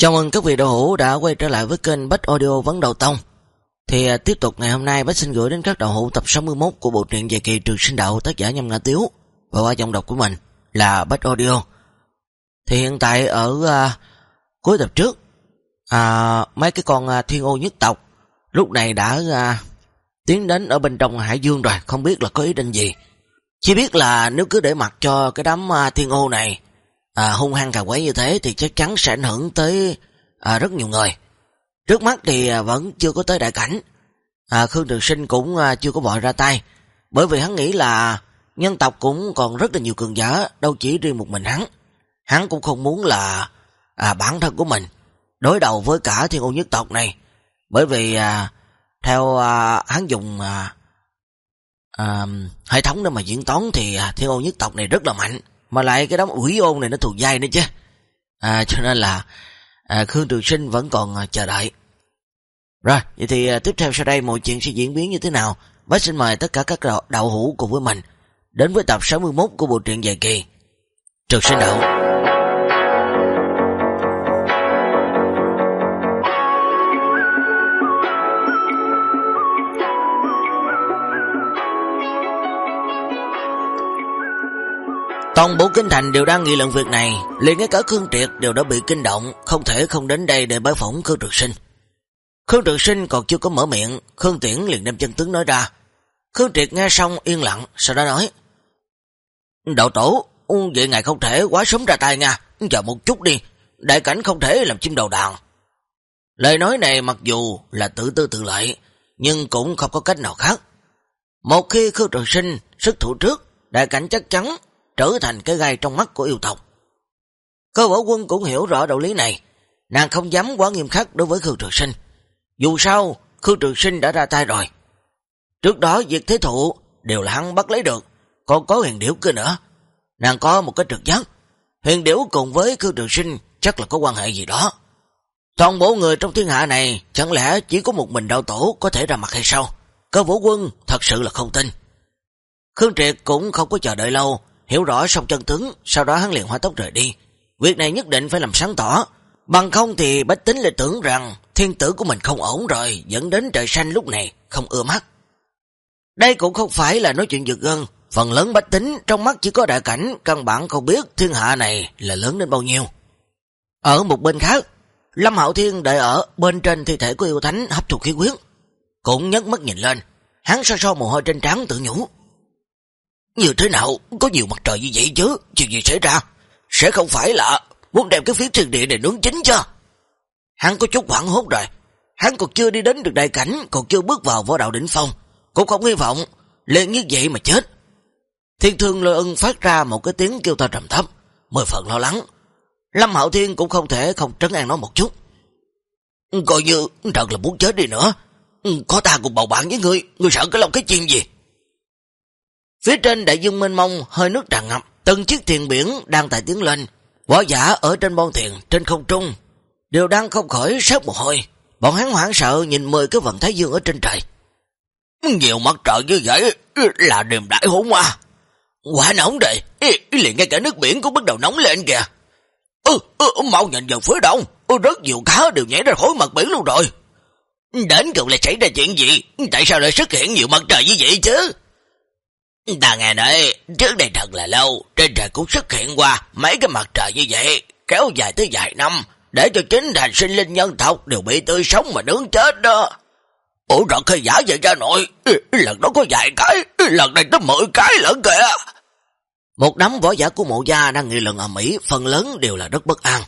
Chào mừng các vị đạo hữu đã quay trở lại với kênh Bách Audio Vấn Đầu Tông. Thì à, tiếp tục ngày hôm nay Bách xin gửi đến các đạo hữu tập 61 của bộ truyện dài kỳ Trường Sinh Đạo tác giả Nhâm Ngã Tiếu và qua dòng đọc của mình là Bách Audio. Thì hiện tại ở à, cuối tập trước à, mấy cái con à, thiên ô nhất tộc lúc này đã à, tiến đến ở bên trong Hải Dương rồi, không biết là có ý định gì. Chỉ biết là nếu cứ để mặc cho cái đám à, thiên ô này à, hung hăng cà quấy như thế thì chắc chắn sẽ ảnh hưởng tới à, rất nhiều người. Trước mắt thì à, vẫn chưa có tới đại cảnh. À, Khương Trường Sinh cũng à, chưa có vội ra tay. Bởi vì hắn nghĩ là nhân tộc cũng còn rất là nhiều cường giả, đâu chỉ riêng một mình hắn. Hắn cũng không muốn là à, bản thân của mình đối đầu với cả thiên ô nhất tộc này. Bởi vì à, theo à, hắn dùng à, à, hệ thống để mà diễn toán thì à, thiên ô nhất tộc này rất là mạnh. Mà lại cái đám ủy ôn này nó thuộc dai nữa chứ. À, cho nên là à, Khương Trường Sinh vẫn còn à, chờ đợi. Rồi, vậy thì à, tiếp theo sau đây mọi chuyện sẽ diễn biến như thế nào? Bác xin mời tất cả các đạo, đạo hữu cùng với mình đến với tập 61 của bộ truyện dài kỳ Trường Sinh Đạo. Toàn bộ kinh thành đều đang nghị luận việc này, liền ngay cả Khương Triệt đều đã bị kinh động, không thể không đến đây để bái phỏng Khương Trực Sinh. Khương Trực Sinh còn chưa có mở miệng, Khương Tiễn liền đem chân tướng nói ra. Khương Triệt nghe xong yên lặng, sau đó nói. Đạo tổ, vậy ngài không thể quá sớm ra tay nha, chờ một chút đi, đại cảnh không thể làm chim đầu đàn. Lời nói này mặc dù là tự tư tự lợi, nhưng cũng không có cách nào khác. Một khi Khương Trực Sinh sức thủ trước, đại cảnh chắc chắn trở thành cái gai trong mắt của yêu tộc. Cơ võ quân cũng hiểu rõ đạo lý này, nàng không dám quá nghiêm khắc đối với Khương Trường Sinh. Dù sao, Khương Trường Sinh đã ra tay rồi. Trước đó việc thế thụ đều là hắn bắt lấy được, còn có huyền điểu cơ nữa. Nàng có một cái trực giác, huyền điểu cùng với Khương Trường Sinh chắc là có quan hệ gì đó. Toàn bộ người trong thiên hạ này chẳng lẽ chỉ có một mình đạo tổ có thể ra mặt hay sao? Cơ vũ quân thật sự là không tin. Khương Triệt cũng không có chờ đợi lâu, hiểu rõ xong chân tướng, sau đó hắn liền hóa tốc rời đi. Việc này nhất định phải làm sáng tỏ, bằng không thì bách tính lại tưởng rằng thiên tử của mình không ổn rồi, dẫn đến trời xanh lúc này không ưa mắt. Đây cũng không phải là nói chuyện giật gân, phần lớn bách tính trong mắt chỉ có đại cảnh, căn bản không biết thiên hạ này là lớn đến bao nhiêu. Ở một bên khác, Lâm Hạo Thiên đợi ở bên trên thi thể của yêu thánh hấp thụ khí quyết, cũng nhấc mắt nhìn lên, hắn so so mồ hôi trên trán tự nhủ. Như thế nào? Có nhiều mặt trời như vậy chứ? Chuyện gì xảy ra? Sẽ không phải là muốn đem cái phía thiên địa này nướng chính chứ Hắn có chút hoảng hốt rồi. Hắn còn chưa đi đến được đại cảnh, Còn chưa bước vào võ đạo đỉnh phong. Cũng không hy vọng liền như vậy mà chết. Thiên thương lôi ưng phát ra một cái tiếng kêu to trầm thấp, Mười phần lo lắng. Lâm Hạo Thiên cũng không thể không trấn an nó một chút. Coi như thật là muốn chết đi nữa. Có ta cùng bầu bạn với ngươi Ngươi sợ cái lòng cái chuyện gì? Phía trên đại dương mênh mông, hơi nước tràn ngập, từng chiếc thuyền biển đang tại tiến lên. Võ giả ở trên bon thuyền, trên không trung, đều đang không khỏi sớt một hồi. Bọn hắn hoảng sợ nhìn mười cái vận thái dương ở trên trời. Nhiều mặt trời như vậy là đêm đại hổ hoa Quả nóng đây, liền ngay cả nước biển cũng bắt đầu nóng lên kìa. Ừ, ừ, ừ mau nhìn vào phía đông, ừ, rất nhiều cá đều nhảy ra khỏi mặt biển luôn rồi. Đến cùng lại xảy ra chuyện gì? Tại sao lại xuất hiện nhiều mặt trời như vậy chứ? Ta nghe nói, trước đây thật là lâu, trên trời cũng xuất hiện qua mấy cái mặt trời như vậy, kéo dài tới vài năm, để cho chính thành sinh linh nhân tộc đều bị tươi sống mà nướng chết đó. Ủa rợn hay giả vậy cha nội, ừ, lần đó có vài cái, ừ, lần này tới mười cái lẫn kìa. Một đám võ giả của mộ gia đang nghị luận ở Mỹ, phần lớn đều là rất bất an.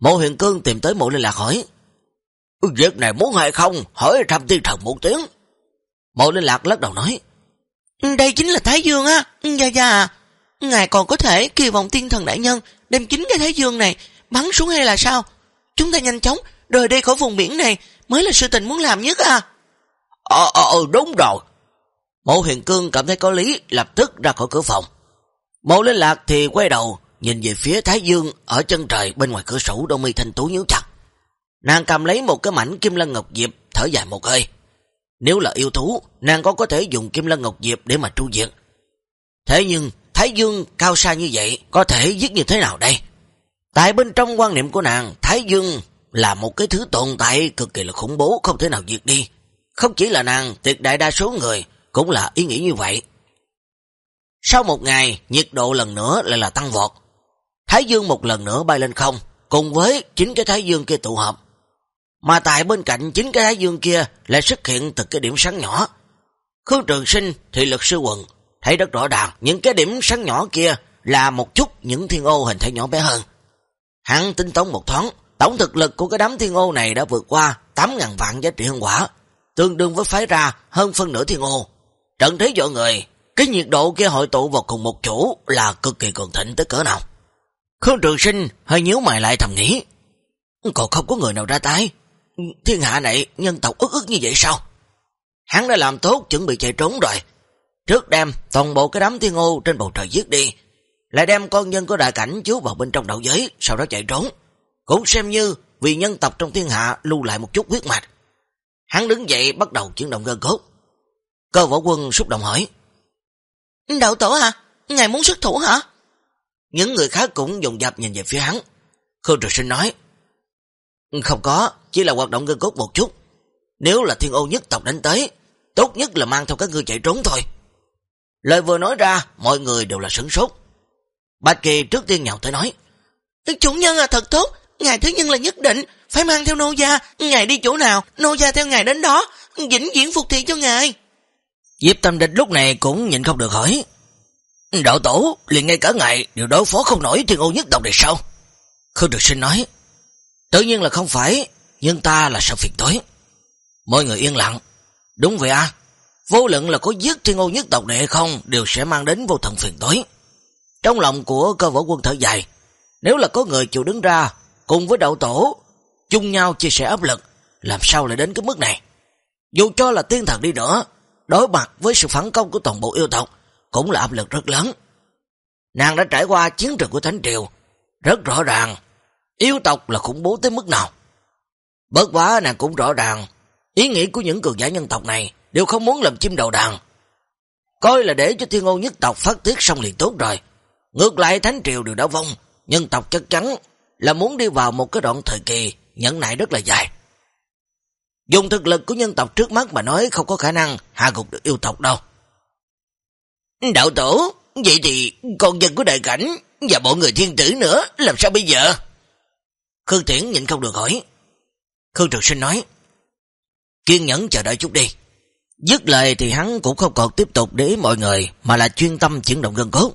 Mộ huyền cương tìm tới mộ liên lạc hỏi, Việc này muốn hay không, hỏi thăm tiên thần một tiếng. Mộ liên lạc lắc đầu nói, Ừ, đây chính là Thái Dương á. Ừ, dạ dạ. Ngài còn có thể kỳ vọng tiên thần đại nhân đem chính cái Thái Dương này bắn xuống hay là sao? Chúng ta nhanh chóng rời đi khỏi vùng biển này mới là sự tình muốn làm nhất à. Ờ, ờ, ờ đúng rồi. Mộ huyền cương cảm thấy có lý, lập tức ra khỏi cửa phòng. Mộ lên lạc thì quay đầu, nhìn về phía Thái Dương ở chân trời bên ngoài cửa sổ đôi mi thanh tú nhíu chặt. Nàng cầm lấy một cái mảnh kim lân ngọc diệp, thở dài một hơi. Nếu là yêu thú, nàng có có thể dùng kim lân ngọc diệp để mà tru diệt. Thế nhưng, Thái Dương cao xa như vậy, có thể giết như thế nào đây? Tại bên trong quan niệm của nàng, Thái Dương là một cái thứ tồn tại cực kỳ là khủng bố, không thể nào diệt đi. Không chỉ là nàng, tuyệt đại đa số người cũng là ý nghĩ như vậy. Sau một ngày, nhiệt độ lần nữa lại là tăng vọt. Thái dương một lần nữa bay lên không, cùng với chính cái thái dương kia tụ hợp. Mà tại bên cạnh chính cái thái dương kia lại xuất hiện từ cái điểm sáng nhỏ. Khương Trường Sinh thì lực sư quần, thấy rất rõ ràng những cái điểm sáng nhỏ kia là một chút những thiên ô hình thể nhỏ bé hơn. Hắn tính toán một thoáng, tổng thực lực của cái đám thiên ô này đã vượt qua 8.000 vạn giá trị hương quả, tương đương với phái ra hơn phân nửa thiên ô. Trận thế dọa người, cái nhiệt độ kia hội tụ vào cùng một chỗ là cực kỳ cường thịnh tới cỡ nào. Khương Trường Sinh hơi nhíu mày lại thầm nghĩ, còn không có người nào ra tay. Thiên hạ này nhân tộc ức ức như vậy sao? Hắn đã làm tốt chuẩn bị chạy trốn rồi. Trước đem toàn bộ cái đám thiên ô trên bầu trời giết đi, lại đem con nhân của đại cảnh chứa vào bên trong đạo giới, sau đó chạy trốn. Cũng xem như vì nhân tộc trong thiên hạ lưu lại một chút huyết mạch. Hắn đứng dậy bắt đầu chuyển động gân cốt. Cơ võ quân xúc động hỏi. Đạo tổ hả? Ngài muốn xuất thủ hả? Những người khác cũng dùng dập nhìn về phía hắn. Khương Trực Sinh nói. Không có, chỉ là hoạt động gân cốt một chút. Nếu là thiên ô nhất tộc đánh tới, tốt nhất là mang theo các ngươi chạy trốn thôi. Lời vừa nói ra, mọi người đều là sửng sốt. Bạch Kỳ trước tiên nhậu tới nói. Chủ nhân à thật tốt, ngài thứ nhân là nhất định, phải mang theo nô gia, ngài đi chỗ nào, nô gia theo ngài đến đó, vĩnh viễn phục thị cho ngài. Diệp Tâm Địch lúc này cũng nhìn không được hỏi. Đạo tổ, liền ngay cả ngài đều đối phó không nổi thiên ô nhất tộc này sao? Khương Trực Sinh nói. Tự nhiên là không phải, nhưng ta là sợ phiền tối. Mọi người yên lặng. Đúng vậy à, vô luận là có giết thiên ô nhất tộc đệ không đều sẽ mang đến vô thần phiền tối. Trong lòng của cơ võ quân thở dài, nếu là có người chịu đứng ra cùng với đạo tổ, chung nhau chia sẻ áp lực, làm sao lại đến cái mức này? Dù cho là tiên thần đi nữa, đối mặt với sự phản công của toàn bộ yêu tộc, cũng là áp lực rất lớn. Nàng đã trải qua chiến trường của Thánh Triều, rất rõ ràng, yêu tộc là khủng bố tới mức nào. Bớt quá nàng cũng rõ ràng, ý nghĩ của những cường giả nhân tộc này đều không muốn làm chim đầu đàn. Coi là để cho thiên ngôn nhất tộc phát tiết xong liền tốt rồi. Ngược lại Thánh Triều đều đã vong, nhân tộc chắc chắn là muốn đi vào một cái đoạn thời kỳ nhẫn nại rất là dài. Dùng thực lực của nhân tộc trước mắt mà nói không có khả năng hạ gục được yêu tộc đâu. Đạo tổ, vậy thì con dân của đại cảnh và bọn người thiên tử nữa làm sao bây giờ? Khương Tiễn nhìn không được hỏi. Khương trường Sinh nói, kiên nhẫn chờ đợi chút đi. Dứt lời thì hắn cũng không còn tiếp tục để ý mọi người mà là chuyên tâm chuyển động gân cốt.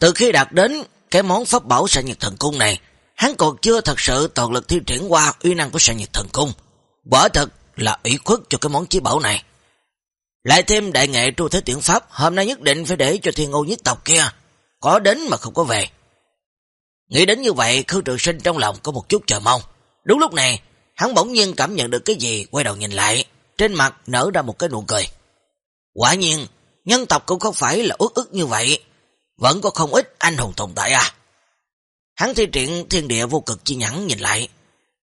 Từ khi đạt đến cái món pháp bảo sạ nhật thần cung này, hắn còn chưa thật sự toàn lực thi triển qua uy năng của sạ nhật thần cung. Quả thật là ủy khuất cho cái món chí bảo này. Lại thêm đại nghệ tru thế tiện pháp, hôm nay nhất định phải để cho thiên ngô nhất tộc kia, có đến mà không có về. Nghĩ đến như vậy, Khương Trường Sinh trong lòng có một chút chờ mong. Đúng lúc này, hắn bỗng nhiên cảm nhận được cái gì, quay đầu nhìn lại, trên mặt nở ra một cái nụ cười. Quả nhiên, nhân tộc cũng không phải là ước ức như vậy, vẫn có không ít anh hùng tồn tại à. Hắn thi triển thiên địa vô cực chi nhẫn nhìn lại,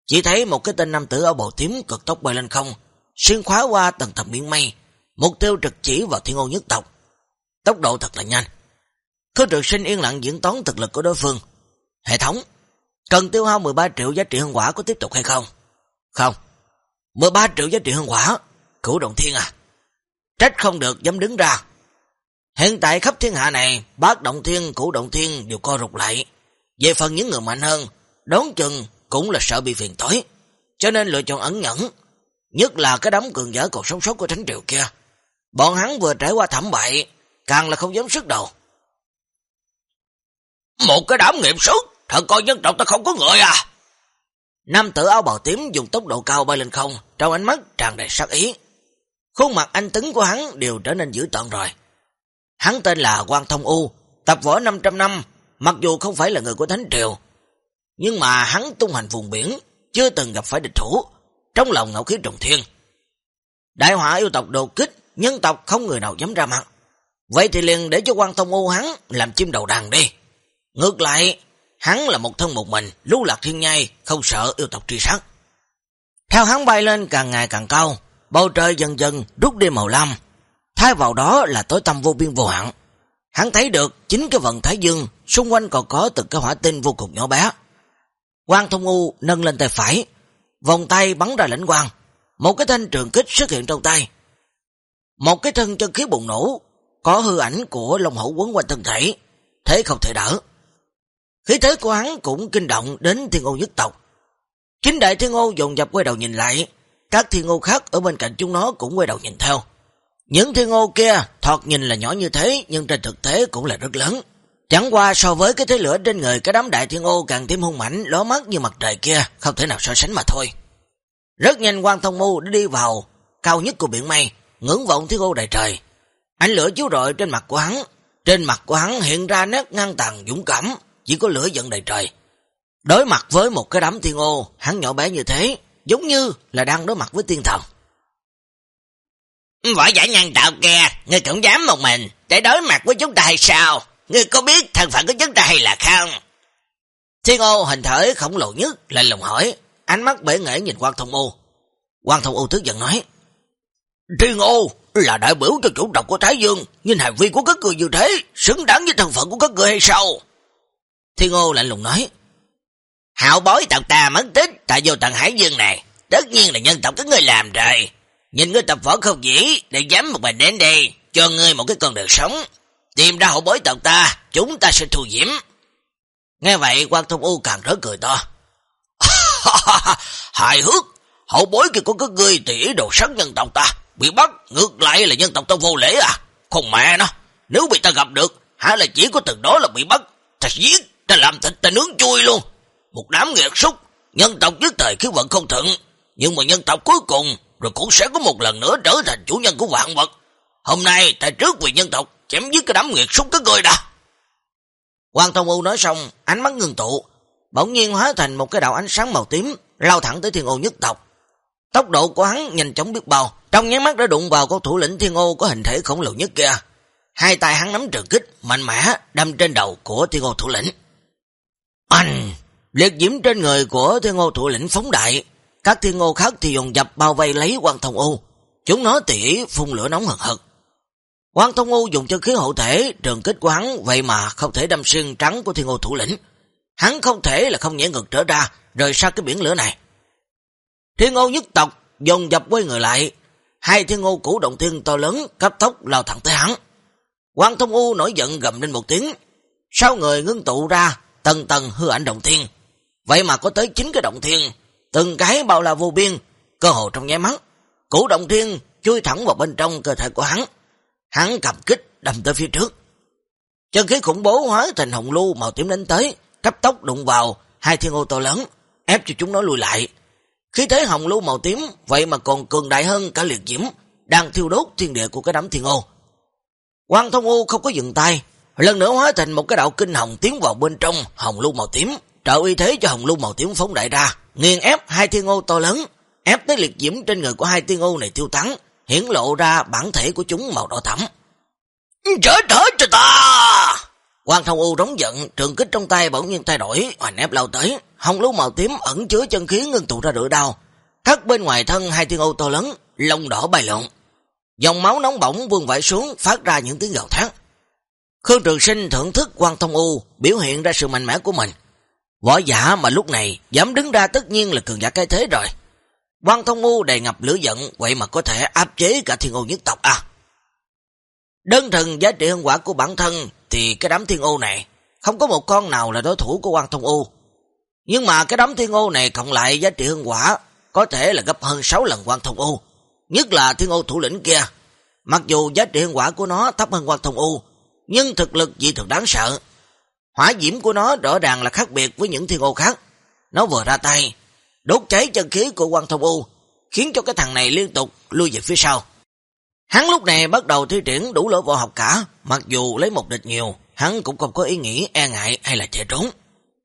chỉ thấy một cái tên nam tử ở bầu tím cực tốc bay lên không, xuyên khóa qua tầng thầm miếng mây, mục tiêu trực chỉ vào thiên ô nhất tộc. Tốc độ thật là nhanh. Khương trực sinh yên lặng diễn toán thực lực của đối phương. Hệ thống, cần tiêu hao 13 triệu giá trị hương quả có tiếp tục hay không? Không. 13 triệu giá trị hương quả, cửu động thiên à. Trách không được dám đứng ra. Hiện tại khắp thiên hạ này, bát động thiên, cửu động thiên đều co rụt lại. Về phần những người mạnh hơn, đón chừng cũng là sợ bị phiền tối, cho nên lựa chọn ẩn nhẫn, nhất là cái đám cường giả còn sống sót của thánh triều kia. Bọn hắn vừa trải qua thảm bại, càng là không dám sức đầu. Một cái đám nghiệm sức, thật coi nhân tộc ta không có người à. Nam tử áo bào tím dùng tốc độ cao bay lên không, trong ánh mắt tràn đầy sắc ý. Khuôn mặt anh tứng của hắn đều trở nên dữ tợn rồi. Hắn tên là Quang Thông U, tập võ 500 năm, mặc dù không phải là người của Thánh Triều, nhưng mà hắn tung hành vùng biển, chưa từng gặp phải địch thủ, trong lòng ngạo khí trùng thiên. Đại họa yêu tộc đột kích, nhân tộc không người nào dám ra mặt. Vậy thì liền để cho quan thông ô hắn làm chim đầu đàn đi. Ngược lại, hắn là một thân một mình, lưu lạc thiên nhai, không sợ yêu tộc truy sát. Theo hắn bay lên càng ngày càng cao, bầu trời dần dần rút đi màu lam, thay vào đó là tối tâm vô biên vô hạn. Hắn thấy được chính cái vận thái dương, xung quanh còn có từng cái hỏa tinh vô cùng nhỏ bé. Quang Thông U nâng lên tay phải, vòng tay bắn ra lãnh quang, một cái thanh trường kích xuất hiện trong tay. Một cái thân chân khí bùng nổ, có hư ảnh của Long hổ quấn quanh thân thể, thế không thể đỡ. Khí thế của hắn cũng kinh động đến thiên ô nhất tộc. Chính đại thiên ô dồn dập quay đầu nhìn lại, các thiên ô khác ở bên cạnh chúng nó cũng quay đầu nhìn theo. Những thiên ô kia thoạt nhìn là nhỏ như thế nhưng trên thực tế cũng là rất lớn. Chẳng qua so với cái thế lửa trên người cái đám đại thiên ô càng thêm hung mảnh, ló mắt như mặt trời kia, không thể nào so sánh mà thôi. Rất nhanh quan thông mu đã đi vào cao nhất của biển mây, ngưỡng vọng thiên ô đại trời. Ánh lửa chiếu rọi trên mặt của hắn, trên mặt của hắn hiện ra nét ngăn tàn dũng cảm, chỉ có lửa giận đầy trời. Đối mặt với một cái đám thiên ô, hắn nhỏ bé như thế, giống như là đang đối mặt với tiên thần. Võ giả nhân tạo kia, ngươi cũng dám một mình, để đối mặt với chúng ta hay sao? Ngươi có biết thân phận của chúng ta hay là không? Thiên ô hình thể khổng lồ nhất, lại lùng hỏi, ánh mắt bể nghệ nhìn quan thông ô. Quan thông ô tức giận nói, Thiên ô là đại biểu cho chủ tộc của Thái Dương, nhưng hành vi của các người như thế, xứng đáng với thân phận của các người hay sao? Thiên ô lạnh lùng nói, Hạo bối tộc ta mất tích tại vô tận Hải Dương này, tất nhiên là nhân tộc các người làm rồi. Nhìn ngươi tập võ không dĩ, để dám một mình đến đây, cho ngươi một cái con đường sống. Tìm ra hậu bối tộc ta, chúng ta sẽ thu diễm. Nghe vậy, quan thông u càng rớt cười to. Hài hước, hậu bối kia của các ngươi thì ý đồ sát nhân tộc ta, bị bắt, ngược lại là nhân tộc ta vô lễ à. Không mẹ nó, nếu bị ta gặp được, hả là chỉ có từng đó là bị bắt, ta giết, ta làm thịt ta nướng chui luôn. Một đám nghiệt súc, nhân tộc trước thời khí vận không thuận, nhưng mà nhân tộc cuối cùng rồi cũng sẽ có một lần nữa trở thành chủ nhân của vạn vật. Hôm nay ta trước vì nhân tộc chém giết cái đám nghiệt súc các người đã. Quang Thông U nói xong, ánh mắt ngừng tụ, bỗng nhiên hóa thành một cái đạo ánh sáng màu tím, lao thẳng tới thiên ô nhất tộc. Tốc độ của hắn nhanh chóng biết bao, trong nháy mắt đã đụng vào con thủ lĩnh thiên ô có hình thể khổng lồ nhất kia. Hai tay hắn nắm trường kích, mạnh mẽ, đâm trên đầu của thiên ô thủ lĩnh. Anh! Liệt diễm trên người của thiên ngô thủ lĩnh phóng đại, các thiên ngô khác thì dùng dập bao vây lấy quan thông u. Chúng nó tỉ phun lửa nóng hừng hực. Quan thông u dùng chân khí hộ thể, trường kích của hắn, vậy mà không thể đâm xuyên trắng của thiên ngô thủ lĩnh. Hắn không thể là không nhảy ngược trở ra, rời xa cái biển lửa này. Thiên ngô nhất tộc, dùng dập quay người lại. Hai thiên ngô cũ động thiên to lớn, cấp tốc lao thẳng tới hắn. Quan thông u nổi giận gầm lên một tiếng. Sau người ngưng tụ ra, tầng tầng hư ảnh động thiên. Vậy mà có tới 9 cái động thiên, từng cái bao la vô biên, cơ hồ trong nháy mắt. Củ động thiên chui thẳng vào bên trong cơ thể của hắn. Hắn cầm kích đâm tới phía trước. Chân khí khủng bố hóa thành hồng lưu màu tím đánh tới, cấp tốc đụng vào hai thiên ô to lớn, ép cho chúng nó lùi lại. Khí thế hồng lưu màu tím vậy mà còn cường đại hơn cả liệt diễm, đang thiêu đốt thiên địa của cái đám thiên ô. Quang thông u không có dừng tay, lần nữa hóa thành một cái đạo kinh hồng tiến vào bên trong hồng lưu màu tím, trợ uy thế cho hồng lưu màu tím phóng đại ra, nghiền ép hai thiên ô to lớn, ép tới liệt diễm trên người của hai thiên ô này tiêu tán hiển lộ ra bản thể của chúng màu đỏ thẫm. Trở trở cho ta! Quan thông u rống giận, trường kích trong tay bỗng nhiên thay đổi, hoành ép lao tới, hồng lưu màu tím ẩn chứa chân khí ngưng tụ ra rửa đau, cắt bên ngoài thân hai thiên ô to lớn, lông đỏ bay lộn. Dòng máu nóng bỏng vương vãi xuống, phát ra những tiếng gào thét. Khương Trường Sinh thưởng thức quan thông u, biểu hiện ra sự mạnh mẽ của mình. Võ giả mà lúc này dám đứng ra tất nhiên là cường giả cái thế rồi. Quan thông u đầy ngập lửa giận, vậy mà có thể áp chế cả thiên ô nhất tộc à. Đơn thần giá trị hân quả của bản thân thì cái đám thiên ô này không có một con nào là đối thủ của quan thông u. Nhưng mà cái đám thiên ô này cộng lại giá trị hân quả có thể là gấp hơn 6 lần quan thông u. Nhất là thiên ô thủ lĩnh kia. Mặc dù giá trị hân quả của nó thấp hơn quan thông u, nhưng thực lực dị thường đáng sợ. Hỏa diễm của nó rõ ràng là khác biệt với những thiên ô khác. Nó vừa ra tay, đốt cháy chân khí của quan thông u, khiến cho cái thằng này liên tục lui về phía sau. Hắn lúc này bắt đầu thi triển đủ lỗ võ học cả, mặc dù lấy một địch nhiều, hắn cũng không có ý nghĩ e ngại hay là chạy trốn.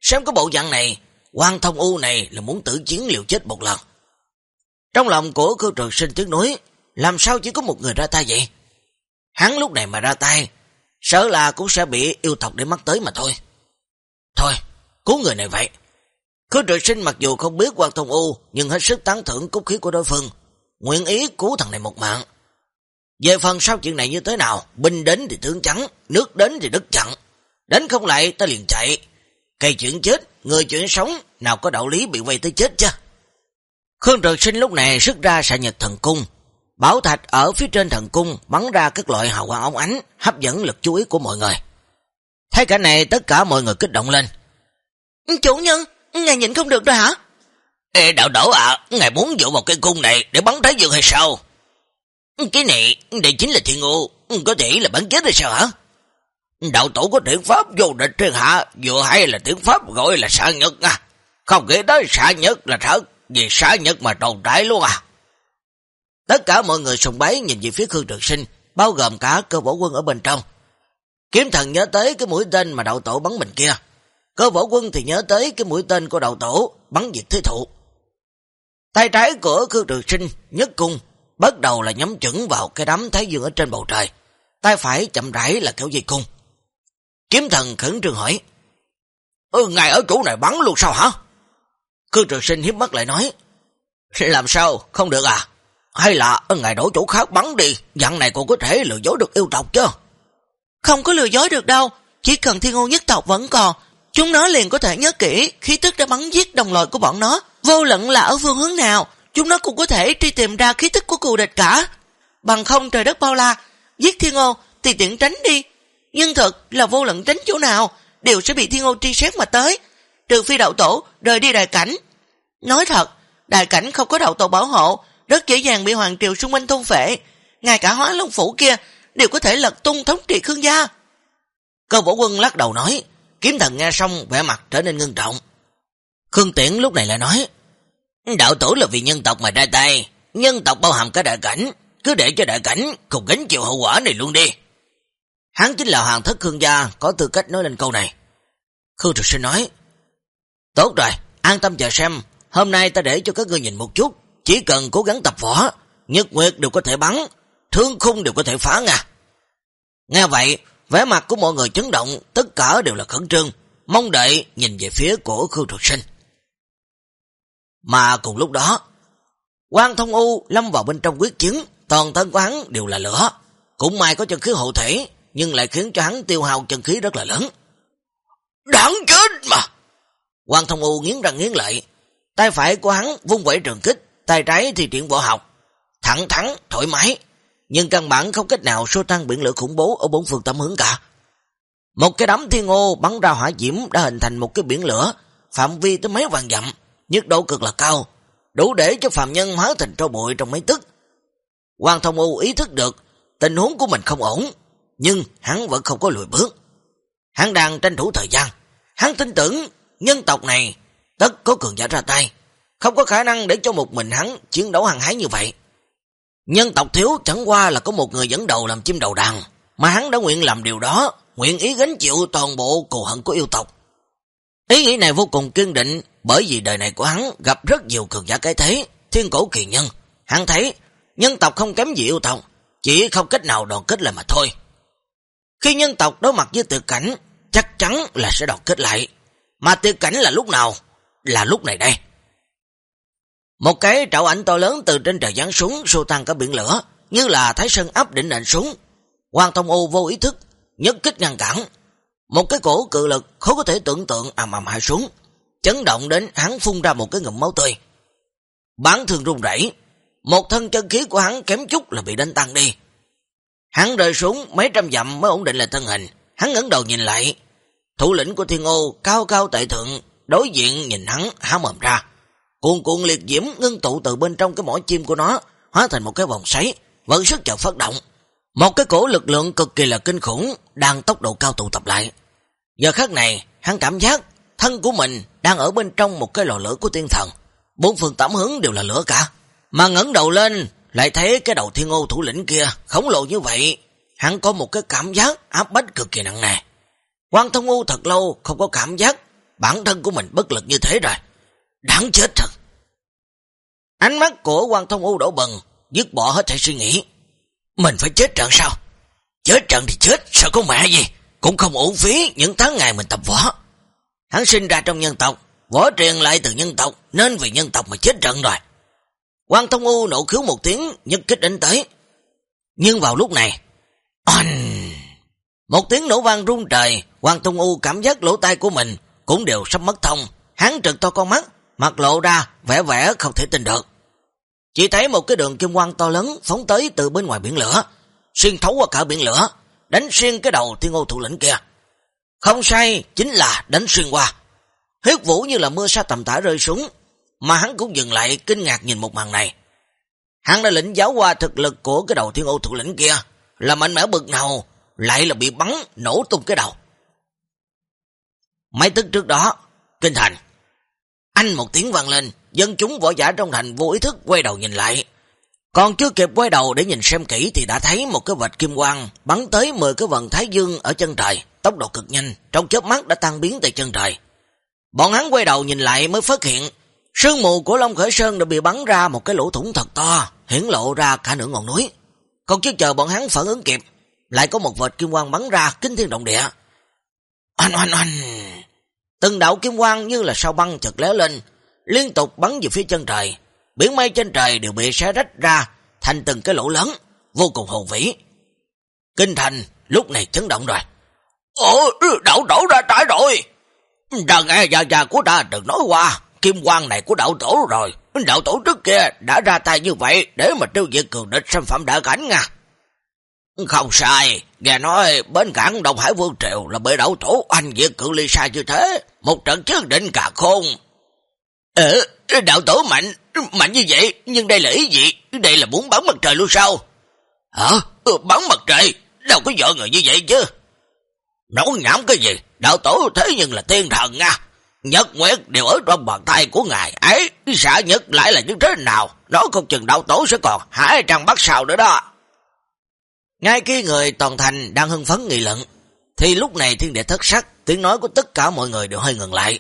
Xem có bộ dạng này, quan thông u này là muốn tử chiến liều chết một lần. Trong lòng của cơ trường sinh tiếng nói, làm sao chỉ có một người ra tay vậy? Hắn lúc này mà ra tay, sợ là cũng sẽ bị yêu tộc để mắt tới mà thôi. Thôi, cứu người này vậy. Khứ trời sinh mặc dù không biết quan thông u, nhưng hết sức tán thưởng cúc khí của đối phương. Nguyện ý cứu thằng này một mạng. Về phần sau chuyện này như thế nào, binh đến thì tướng trắng, nước đến thì đất chặn. Đến không lại ta liền chạy. Cây chuyện chết, người chuyện sống, nào có đạo lý bị quay tới chết chứ. Khương trời Sinh lúc này xuất ra xạ nhật thần cung. Bảo thạch ở phía trên thần cung bắn ra các loại hào quang ống ánh, hấp dẫn lực chú ý của mọi người. Thấy cả này tất cả mọi người kích động lên. Chủ nhân, ngài nhịn không được rồi hả? Ê đạo đổ ạ, à, ngài muốn dụ vào cây cung này để bắn thái dương hay sao? Cái này, đây chính là thiên ngô, có thể là bắn chết hay sao hả? Đạo tổ có tiếng pháp vô địch thiên hạ, vừa hay là tiếng pháp gọi là xạ nhật à. Không nghĩ tới xạ nhật là thật, vì xạ nhật mà tồn tại luôn à. Tất cả mọi người sùng bái nhìn về phía Khương Trường Sinh, bao gồm cả cơ võ quân ở bên trong. Kiếm thần nhớ tới cái mũi tên mà đạo tổ bắn mình kia. Cơ võ quân thì nhớ tới cái mũi tên của đạo tổ bắn diệt thế thụ. Tay trái của Khương Trường Sinh nhất cung, bắt đầu là nhắm chuẩn vào cái đám thái dương ở trên bầu trời. Tay phải chậm rãi là kéo dây cung. Kiếm thần khẩn trương hỏi. Ừ, ngài ở chỗ này bắn luôn sao hả? Khương Trường Sinh hiếp mắt lại nói. Làm sao? Không được à? Hay là ờ, ngài đổi chỗ khác bắn đi, dặn này cô có thể lừa dối được yêu tộc chứ? Không có lừa dối được đâu, chỉ cần thiên ngôn nhất tộc vẫn còn, chúng nó liền có thể nhớ kỹ khí tức đã bắn giết đồng loại của bọn nó, vô luận là ở phương hướng nào, chúng nó cũng có thể truy tìm ra khí tức của cù địch cả. Bằng không trời đất bao la, giết thiên ngôn thì tiện tránh đi, nhưng thật là vô luận tránh chỗ nào, đều sẽ bị thiên ngôn tri xét mà tới, trừ phi đạo tổ rời đi đại cảnh. Nói thật, đại cảnh không có đạo tổ bảo hộ, rất dễ dàng bị hoàng triều xung quanh thôn phệ, ngay cả hóa long phủ kia đều có thể lật tung thống trị Khương gia. Cơ võ quân lắc đầu nói, kiếm thần nghe xong vẻ mặt trở nên ngưng trọng. Khương Tiễn lúc này lại nói, đạo tổ là vì nhân tộc mà ra tay, nhân tộc bao hàm cả đại cảnh, cứ để cho đại cảnh cùng gánh chịu hậu quả này luôn đi. Hắn chính là hoàng thất Khương gia có tư cách nói lên câu này. Khương Trực Sinh nói, Tốt rồi, an tâm chờ xem, hôm nay ta để cho các ngươi nhìn một chút, chỉ cần cố gắng tập võ, nhất nguyệt đều có thể bắn, thương khung đều có thể phá ngà. Nghe vậy, vẻ mặt của mọi người chấn động, tất cả đều là khẩn trương, mong đợi nhìn về phía của Khương Trực Sinh. Mà cùng lúc đó, quan Thông U lâm vào bên trong quyết chiến, toàn thân của hắn đều là lửa. Cũng may có chân khí hộ thể, nhưng lại khiến cho hắn tiêu hao chân khí rất là lớn. Đáng chết mà! Quan Thông U nghiến răng nghiến lợi, tay phải của hắn vung vẩy trường kích, tay trái thì triển võ học, thẳng thắn, thoải mái, nhưng căn bản không cách nào xô tan biển lửa khủng bố ở bốn phương tám hướng cả. Một cái đám thiên ô bắn ra hỏa diễm đã hình thành một cái biển lửa, phạm vi tới mấy vàng dặm, nhiệt độ cực là cao, đủ để cho phạm nhân hóa thành tro bụi trong mấy tức. Hoàng Thông U ý thức được tình huống của mình không ổn, nhưng hắn vẫn không có lùi bước. Hắn đang tranh thủ thời gian, hắn tin tưởng nhân tộc này tất có cường giả ra tay, không có khả năng để cho một mình hắn chiến đấu hăng hái như vậy. Nhân tộc thiếu chẳng qua là có một người dẫn đầu làm chim đầu đàn, mà hắn đã nguyện làm điều đó, nguyện ý gánh chịu toàn bộ cù hận của yêu tộc. Ý nghĩ này vô cùng kiên định, bởi vì đời này của hắn gặp rất nhiều cường giả cái thế, thiên cổ kỳ nhân. Hắn thấy, nhân tộc không kém gì yêu tộc, chỉ không cách nào đoàn kết lại mà thôi. Khi nhân tộc đối mặt với tuyệt cảnh, chắc chắn là sẽ đoàn kết lại. Mà tuyệt cảnh là lúc nào? Là lúc này đây. Một cái trạo ảnh to lớn từ trên trời giáng xuống xô tăng cả biển lửa, như là Thái Sơn áp đỉnh nền xuống. Hoàng Thông Ô vô ý thức, nhất kích ngăn cản. Một cái cổ cự lực khó có thể tưởng tượng à ầm ầm hạ xuống, chấn động đến hắn phun ra một cái ngụm máu tươi. Bán thường rung rẩy, một thân chân khí của hắn kém chút là bị đánh tăng đi. Hắn rơi xuống mấy trăm dặm mới ổn định lại thân hình, hắn ngẩng đầu nhìn lại. Thủ lĩnh của Thiên Ô cao cao tại thượng, đối diện nhìn hắn há mồm ra. Cuồn cuộn liệt diễm ngưng tụ từ bên trong cái mỏ chim của nó, hóa thành một cái vòng xoáy, vẫn sức chợt phát động. Một cái cổ lực lượng cực kỳ là kinh khủng, đang tốc độ cao tụ tập lại. Giờ khắc này, hắn cảm giác thân của mình đang ở bên trong một cái lò lửa của tiên thần. Bốn phương tám hướng đều là lửa cả. Mà ngẩng đầu lên, lại thấy cái đầu thiên ô thủ lĩnh kia khổng lồ như vậy. Hắn có một cái cảm giác áp bách cực kỳ nặng nề. Quan thông u thật lâu không có cảm giác bản thân của mình bất lực như thế rồi. Đáng chết thật. Ánh mắt của quan thông u đổ bần, dứt bỏ hết thảy suy nghĩ. Mình phải chết trận sao? Chết trận thì chết, sao có mẹ gì? Cũng không ủ phí những tháng ngày mình tập võ. Hắn sinh ra trong nhân tộc, võ truyền lại từ nhân tộc, nên vì nhân tộc mà chết trận rồi. Quan thông u nổ khiếu một tiếng, nhất kích đến tới. Nhưng vào lúc này, oanh! Một tiếng nổ vang rung trời, Quan thông u cảm giác lỗ tai của mình cũng đều sắp mất thông. Hắn trực to con mắt, mặt lộ ra, vẻ vẻ không thể tin được. chỉ thấy một cái đường kim quang to lớn phóng tới từ bên ngoài biển lửa, xuyên thấu qua cả biển lửa, đánh xuyên cái đầu thiên ô thủ lĩnh kia. Không sai, chính là đánh xuyên qua. Huyết vũ như là mưa sa tầm tả rơi xuống, mà hắn cũng dừng lại kinh ngạc nhìn một màn này. Hắn đã lĩnh giáo qua thực lực của cái đầu thiên ô thủ lĩnh kia, là mạnh mẽ bực nào, lại là bị bắn, nổ tung cái đầu. Mấy tức trước đó, kinh thành. Anh một tiếng vang lên, dân chúng võ giả trong thành vô ý thức quay đầu nhìn lại. Còn chưa kịp quay đầu để nhìn xem kỹ thì đã thấy một cái vệt kim quang bắn tới 10 cái vần thái dương ở chân trời, tốc độ cực nhanh, trong chớp mắt đã tan biến tại chân trời. Bọn hắn quay đầu nhìn lại mới phát hiện, sương mù của Long Khởi Sơn đã bị bắn ra một cái lỗ thủng thật to, hiển lộ ra cả nửa ngọn núi. Còn chưa chờ bọn hắn phản ứng kịp, lại có một vệt kim quang bắn ra kinh thiên động địa. Oanh oanh oanh! Từng đạo kim quang như là sao băng chật léo lên, liên tục bắn về phía chân trời. Biển mây trên trời đều bị xé rách ra thành từng cái lỗ lớn, vô cùng hồn vĩ. Kinh thành lúc này chấn động rồi. Ồ, đậu đổ ra trái rồi. Ta nghe già già của ta đừng nói qua, kim quang này của đạo tổ rồi. Đạo tổ trước kia đã ra tay như vậy để mà tiêu diệt cường địch xâm phạm đại cảnh nha. Không sai, nghe nói bên cảng Đông Hải Vương Triều là bởi đạo tổ anh diệt cự ly sai như thế, một trận chiến định cả khôn. Ờ, đạo tổ mạnh, mạnh như vậy, nhưng đây là ý gì? Đây là muốn bắn mặt trời luôn sao? Hả? Ừ, bắn mặt trời? Đâu có vợ người như vậy chứ? Nói nhảm cái gì? Đạo tổ thế nhưng là tiên thần nha. nhất Nguyệt đều ở trong bàn tay của ngài ấy, xả nhất lại là như thế nào? Nó không chừng đạo tổ sẽ còn hải trăng bắt sao nữa đó. Ngay khi người toàn thành đang hưng phấn nghị luận, thì lúc này thiên địa thất sắc, tiếng nói của tất cả mọi người đều hơi ngừng lại.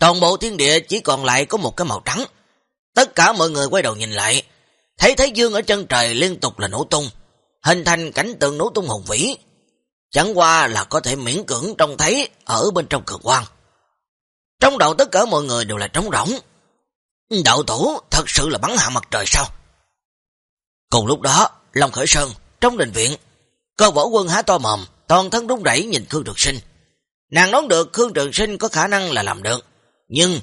Toàn bộ thiên địa chỉ còn lại có một cái màu trắng. Tất cả mọi người quay đầu nhìn lại, thấy Thái Dương ở chân trời liên tục là nổ tung, hình thành cảnh tượng nổ tung hùng vĩ. Chẳng qua là có thể miễn cưỡng trông thấy ở bên trong cực quan. Trong đầu tất cả mọi người đều là trống rỗng. Đạo tổ thật sự là bắn hạ mặt trời sao? Cùng lúc đó, Long Khởi Sơn trong đình viện, cơ võ quân há to mồm, toàn thân rung rẩy nhìn Khương Trường Sinh. Nàng đoán được Khương Trường Sinh có khả năng là làm được, nhưng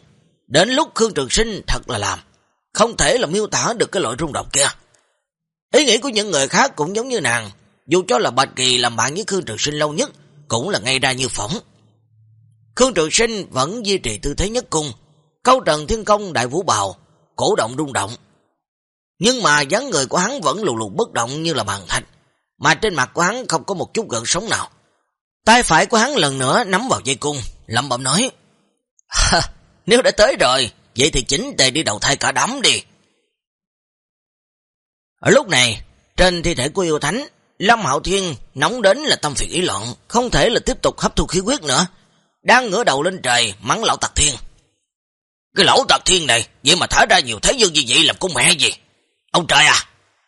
đến lúc Khương Trường Sinh thật là làm, không thể là miêu tả được cái loại rung động kia. Ý nghĩ của những người khác cũng giống như nàng, dù cho là Bạch Kỳ làm bạn với Khương Trường Sinh lâu nhất, cũng là ngay ra như phỏng. Khương Trường Sinh vẫn duy trì tư thế nhất cung, câu trần thiên công đại vũ bào, cổ động rung động, nhưng mà dáng người của hắn vẫn lù lù bất động như là bàn thạch, mà trên mặt của hắn không có một chút gần sống nào. Tay phải của hắn lần nữa nắm vào dây cung, lẩm bẩm nói, nếu đã tới rồi, vậy thì chính tề đi đầu thai cả đám đi. Ở lúc này, trên thi thể của yêu thánh, Lâm Hạo Thiên nóng đến là tâm phiền ý loạn, không thể là tiếp tục hấp thu khí huyết nữa. Đang ngửa đầu lên trời, mắng lão tạc thiên. Cái lão tạc thiên này, vậy mà thả ra nhiều thế dương như vậy làm con mẹ gì? Ông trời à,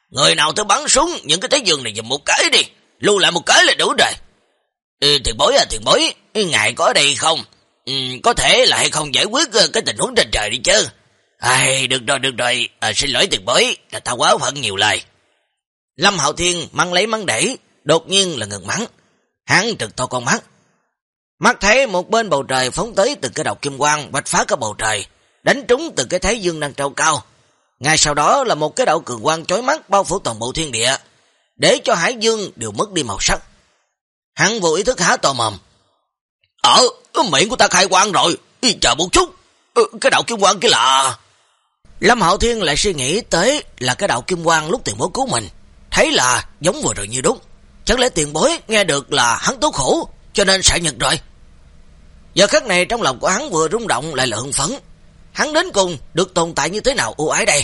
người nào tới bắn súng những cái thế giường này dùm một cái đi, lưu lại một cái là đủ rồi. Ừ, tiền bối à, tiền bối, ngài có ở đây không? Ừ, có thể là hay không giải quyết ờ, cái tình huống trên trời đi chứ. Ai, được rồi, được rồi, à, xin lỗi tiền bối, là ta quá phận nhiều lời. Lâm Hạo Thiên mắng lấy mắng đẩy, đột nhiên là ngừng mắng. Hắn trực to con mắt. Mắt thấy một bên bầu trời phóng tới từ cái đầu kim quang bạch phá cả bầu trời, đánh trúng từ cái thái dương đang trâu cao, ngay sau đó là một cái đạo cường quang chói mắt bao phủ toàn bộ thiên địa, để cho Hải Dương đều mất đi màu sắc. Hắn vô ý thức há to mồm. Ở, miệng của ta khai quang rồi, chờ một chút, ờ, cái đạo kim quang kia là... Lâm Hạo Thiên lại suy nghĩ tới là cái đạo kim quang lúc tiền bối cứu mình, thấy là giống vừa rồi như đúng. Chẳng lẽ tiền bối nghe được là hắn tố khổ, cho nên sợ nhật rồi. Giờ khắc này trong lòng của hắn vừa rung động lại là hưng phấn, hắn đến cùng được tồn tại như thế nào ưu ái đây.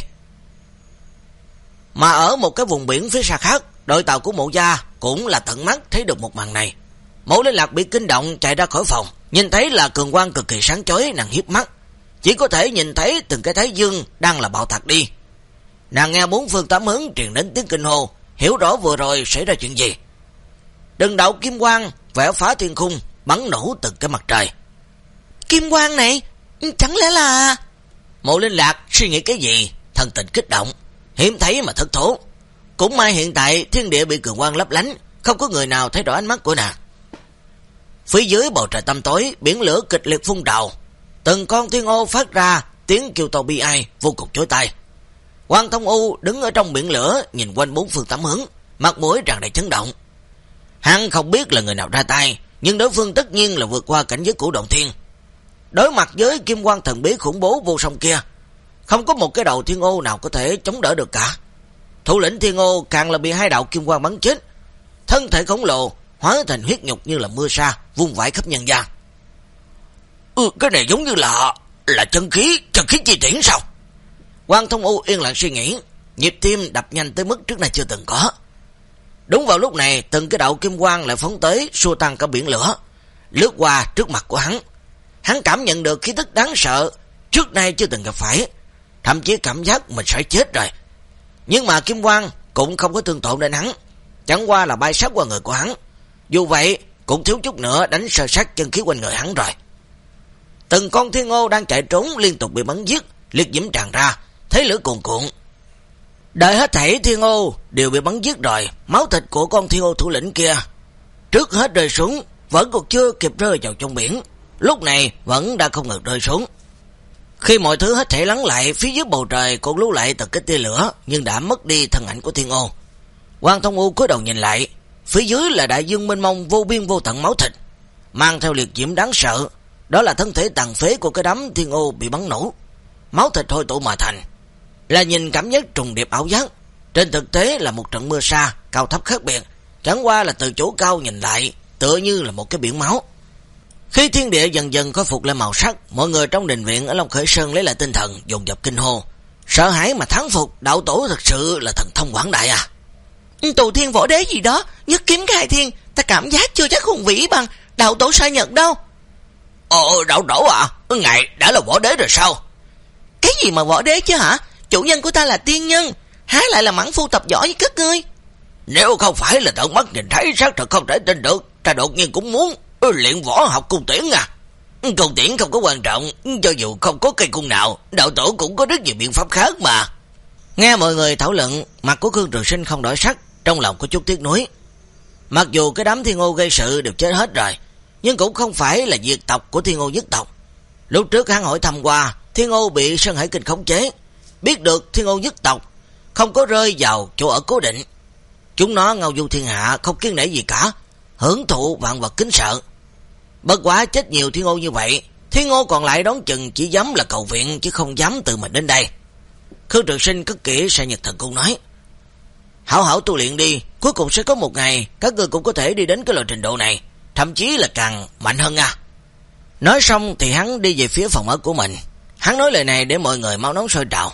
Mà ở một cái vùng biển phía xa khác, đội tàu của mộ gia cũng là tận mắt thấy được một màn này. Mộ liên lạc bị kinh động chạy ra khỏi phòng, nhìn thấy là cường quang cực kỳ sáng chói nàng hiếp mắt. Chỉ có thể nhìn thấy từng cái thái dương đang là bạo tạc đi. Nàng nghe bốn phương tám hướng truyền đến tiếng kinh hồ, hiểu rõ vừa rồi xảy ra chuyện gì. Đừng đạo kim quang vẽ phá thiên khung, bắn nổ từng cái mặt trời. Kim quang này Ừ, chẳng lẽ là... Mộ linh lạc suy nghĩ cái gì? Thần tình kích động. Hiếm thấy mà thất thố. Cũng may hiện tại thiên địa bị cường quang lấp lánh. Không có người nào thấy rõ ánh mắt của nàng. Phía dưới bầu trời tăm tối, biển lửa kịch liệt phun trào. Từng con thiên ô phát ra tiếng kêu to bi ai vô cùng chối tay. Quan Thông U đứng ở trong biển lửa, nhìn quanh bốn phương tám hướng, mặt mũi tràn đầy chấn động. Hắn không biết là người nào ra tay, nhưng đối phương tất nhiên là vượt qua cảnh giới của động thiên. Đối mặt với kim quan thần bí khủng bố vô song kia, không có một cái đầu thiên ô nào có thể chống đỡ được cả. Thủ lĩnh thiên ô càng là bị hai đạo kim quan bắn chết, thân thể khổng lồ hóa thành huyết nhục như là mưa sa, vung vãi khắp nhân gian. Ừ, cái này giống như là là chân khí, chân khí chi triển sao? Quan Thông U yên lặng suy nghĩ, nhịp tim đập nhanh tới mức trước này chưa từng có. Đúng vào lúc này, từng cái đạo kim quang lại phóng tới, xua tăng cả biển lửa, lướt qua trước mặt của hắn. Hắn cảm nhận được khí tức đáng sợ, trước nay chưa từng gặp phải, thậm chí cảm giác mình sẽ chết rồi. Nhưng mà kim quang cũng không có thương tổn đến hắn, chẳng qua là bay sát qua người của hắn. Dù vậy, cũng thiếu chút nữa đánh sơ sát chân khí quanh người hắn rồi. Từng con thiên ô đang chạy trốn liên tục bị bắn giết, liệt diễm tràn ra, thấy lửa cuồn cuộn. Đợi hết thảy thiên ô đều bị bắn giết rồi, máu thịt của con thiên ô thủ lĩnh kia trước hết rơi xuống, vẫn còn chưa kịp rơi vào trong biển, lúc này vẫn đã không ngừng rơi xuống. Khi mọi thứ hết thể lắng lại, phía dưới bầu trời cũng lưu lại tật cái tia lửa, nhưng đã mất đi thân ảnh của thiên ô. Quan Thông U cúi đầu nhìn lại, phía dưới là đại dương mênh mông vô biên vô tận máu thịt, mang theo liệt diễm đáng sợ, đó là thân thể tàn phế của cái đám thiên ô bị bắn nổ. Máu thịt thôi tụ mà thành. Là nhìn cảm giác trùng điệp ảo giác. Trên thực tế là một trận mưa sa, cao thấp khác biệt. Chẳng qua là từ chỗ cao nhìn lại, tựa như là một cái biển máu. Khi thiên địa dần dần khôi phục lại màu sắc, mọi người trong đình viện ở Long Khởi Sơn lấy lại tinh thần, dồn dập kinh hô. Sợ hãi mà thắng phục, đạo tổ thật sự là thần thông quảng đại à. Tù thiên võ đế gì đó, nhất kiếm khai thiên, ta cảm giác chưa chắc hùng vĩ bằng đạo tổ sai nhật đâu. Ồ, đạo tổ à, ngài đã là võ đế rồi sao? Cái gì mà võ đế chứ hả? Chủ nhân của ta là tiên nhân, há lại là mãn phu tập võ với các ngươi. Nếu không phải là tận mắt nhìn thấy xác thật không thể tin được, ta đột nhiên cũng muốn luyện võ học cung tiễn à. Cung tiễn không có quan trọng, cho dù không có cây cung nào, đạo tổ cũng có rất nhiều biện pháp khác mà. Nghe mọi người thảo luận, mặt của Khương Trường Sinh không đổi sắc, trong lòng có chút tiếc nuối. Mặc dù cái đám thiên ô gây sự đều chết hết rồi, nhưng cũng không phải là diệt tộc của thiên ô nhất tộc. Lúc trước hắn hỏi thăm qua, thiên ô bị Sơn Hải Kinh khống chế, biết được thiên ô nhất tộc không có rơi vào chỗ ở cố định. Chúng nó ngao du thiên hạ không kiên nể gì cả, hưởng thụ vạn vật kính sợ. Bất quá chết nhiều thiên ô như vậy, thiên ô còn lại đón chừng chỉ dám là cầu viện chứ không dám tự mình đến đây. Khương Trường Sinh cất kỹ sai nhật thần cung nói, Hảo hảo tu luyện đi, cuối cùng sẽ có một ngày các người cũng có thể đi đến cái loại trình độ này thậm chí là càng mạnh hơn à. Nói xong thì hắn đi về phía phòng ở của mình. Hắn nói lời này để mọi người mau nóng sôi trào.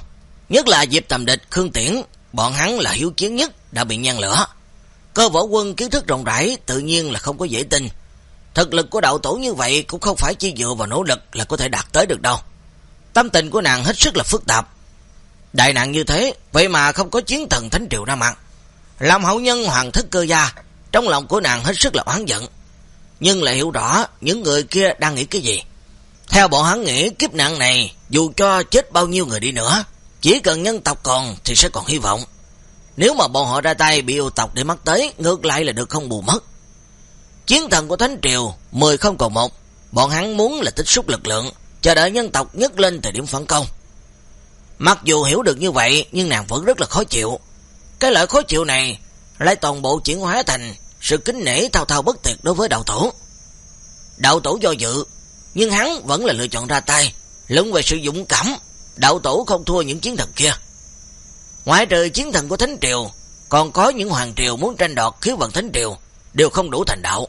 Nhất là dịp tầm địch Khương Tiễn, bọn hắn là hiếu chiến nhất đã bị nhan lửa. Cơ võ quân kiến thức rộng rãi tự nhiên là không có dễ tin. Thực lực của đạo tổ như vậy cũng không phải chỉ dựa vào nỗ lực là có thể đạt tới được đâu. Tâm tình của nàng hết sức là phức tạp. Đại nạn như thế, vậy mà không có chiến thần thánh triều ra mặt. Làm hậu nhân hoàng thất cơ gia, trong lòng của nàng hết sức là oán giận nhưng lại hiểu rõ những người kia đang nghĩ cái gì. Theo bọn hắn nghĩ kiếp nạn này, dù cho chết bao nhiêu người đi nữa, chỉ cần nhân tộc còn thì sẽ còn hy vọng. Nếu mà bọn họ ra tay bị yêu tộc để mắc tới, ngược lại là được không bù mất. Chiến thần của Thánh Triều, 10 không còn một, bọn hắn muốn là tích xúc lực lượng, chờ đợi nhân tộc nhất lên thời điểm phản công. Mặc dù hiểu được như vậy, nhưng nàng vẫn rất là khó chịu. Cái lợi khó chịu này lại toàn bộ chuyển hóa thành sự kính nể thao thao bất tuyệt đối với đạo tổ. Đạo tổ do dự, nhưng hắn vẫn là lựa chọn ra tay, lưng về sự dũng cảm, đạo tổ không thua những chiến thần kia. Ngoài trừ chiến thần của Thánh Triều, còn có những hoàng triều muốn tranh đoạt khiếu vận Thánh Triều, đều không đủ thành đạo.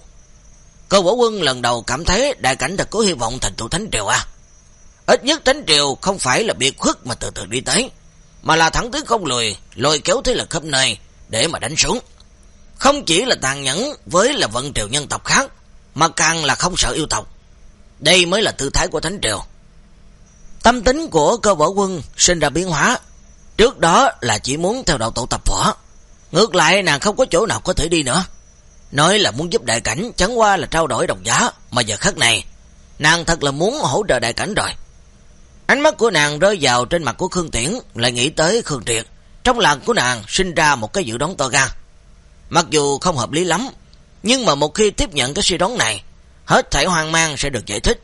Cơ võ quân lần đầu cảm thấy đại cảnh thật có hy vọng thành tựu Thánh Triều à. Ít nhất Thánh Triều không phải là biệt khuất mà từ từ đi tới, mà là thẳng tiến không lùi, lôi kéo thế lực khắp nơi để mà đánh xuống. Không chỉ là tàn nhẫn với là vận triều nhân tộc khác, mà càng là không sợ yêu tộc. Đây mới là tư thái của Thánh Triều. Tâm tính của cơ võ quân sinh ra biến hóa. Trước đó là chỉ muốn theo đạo tổ tập võ. Ngược lại nàng không có chỗ nào có thể đi nữa. Nói là muốn giúp đại cảnh chẳng qua là trao đổi đồng giá. Mà giờ khắc này, nàng thật là muốn hỗ trợ đại cảnh rồi. Ánh mắt của nàng rơi vào trên mặt của Khương Tiễn, lại nghĩ tới Khương Triệt. Trong lòng của nàng sinh ra một cái dự đoán to gan. Mặc dù không hợp lý lắm, nhưng mà một khi tiếp nhận cái suy đoán này, hết thảy hoang mang sẽ được giải thích.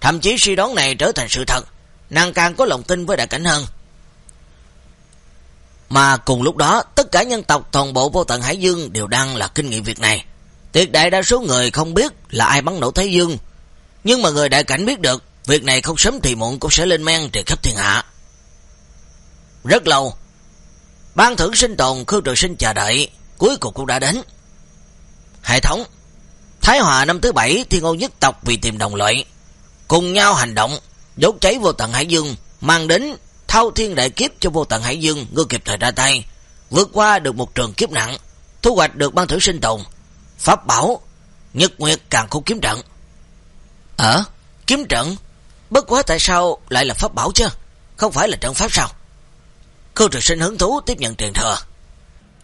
Thậm chí suy đoán này trở thành sự thật, nàng càng có lòng tin với đại cảnh hơn. Mà cùng lúc đó, tất cả nhân tộc toàn bộ vô tận Hải Dương đều đang là kinh nghiệm việc này. Tuyệt đại đa số người không biết là ai bắn nổ Thái Dương. Nhưng mà người đại cảnh biết được, việc này không sớm thì muộn cũng sẽ lên men trị khắp thiên hạ. Rất lâu, ban thưởng sinh tồn Khương Trường Sinh chờ đợi, cuối cùng cũng đã đến. Hệ thống Thái Hòa năm thứ bảy thiên ô nhất tộc vì tìm đồng loại cùng nhau hành động, đốt cháy vô tận Hải Dương, mang đến thao thiên đại kiếp cho vô tận Hải Dương, ngư kịp thời ra tay, vượt qua được một trường kiếp nặng, thu hoạch được ban thử sinh tồn, pháp bảo, nhật nguyệt càng khu kiếm trận. ở kiếm trận, bất quá tại sao lại là pháp bảo chứ, không phải là trận pháp sao? Khâu trực sinh hứng thú tiếp nhận truyền thừa.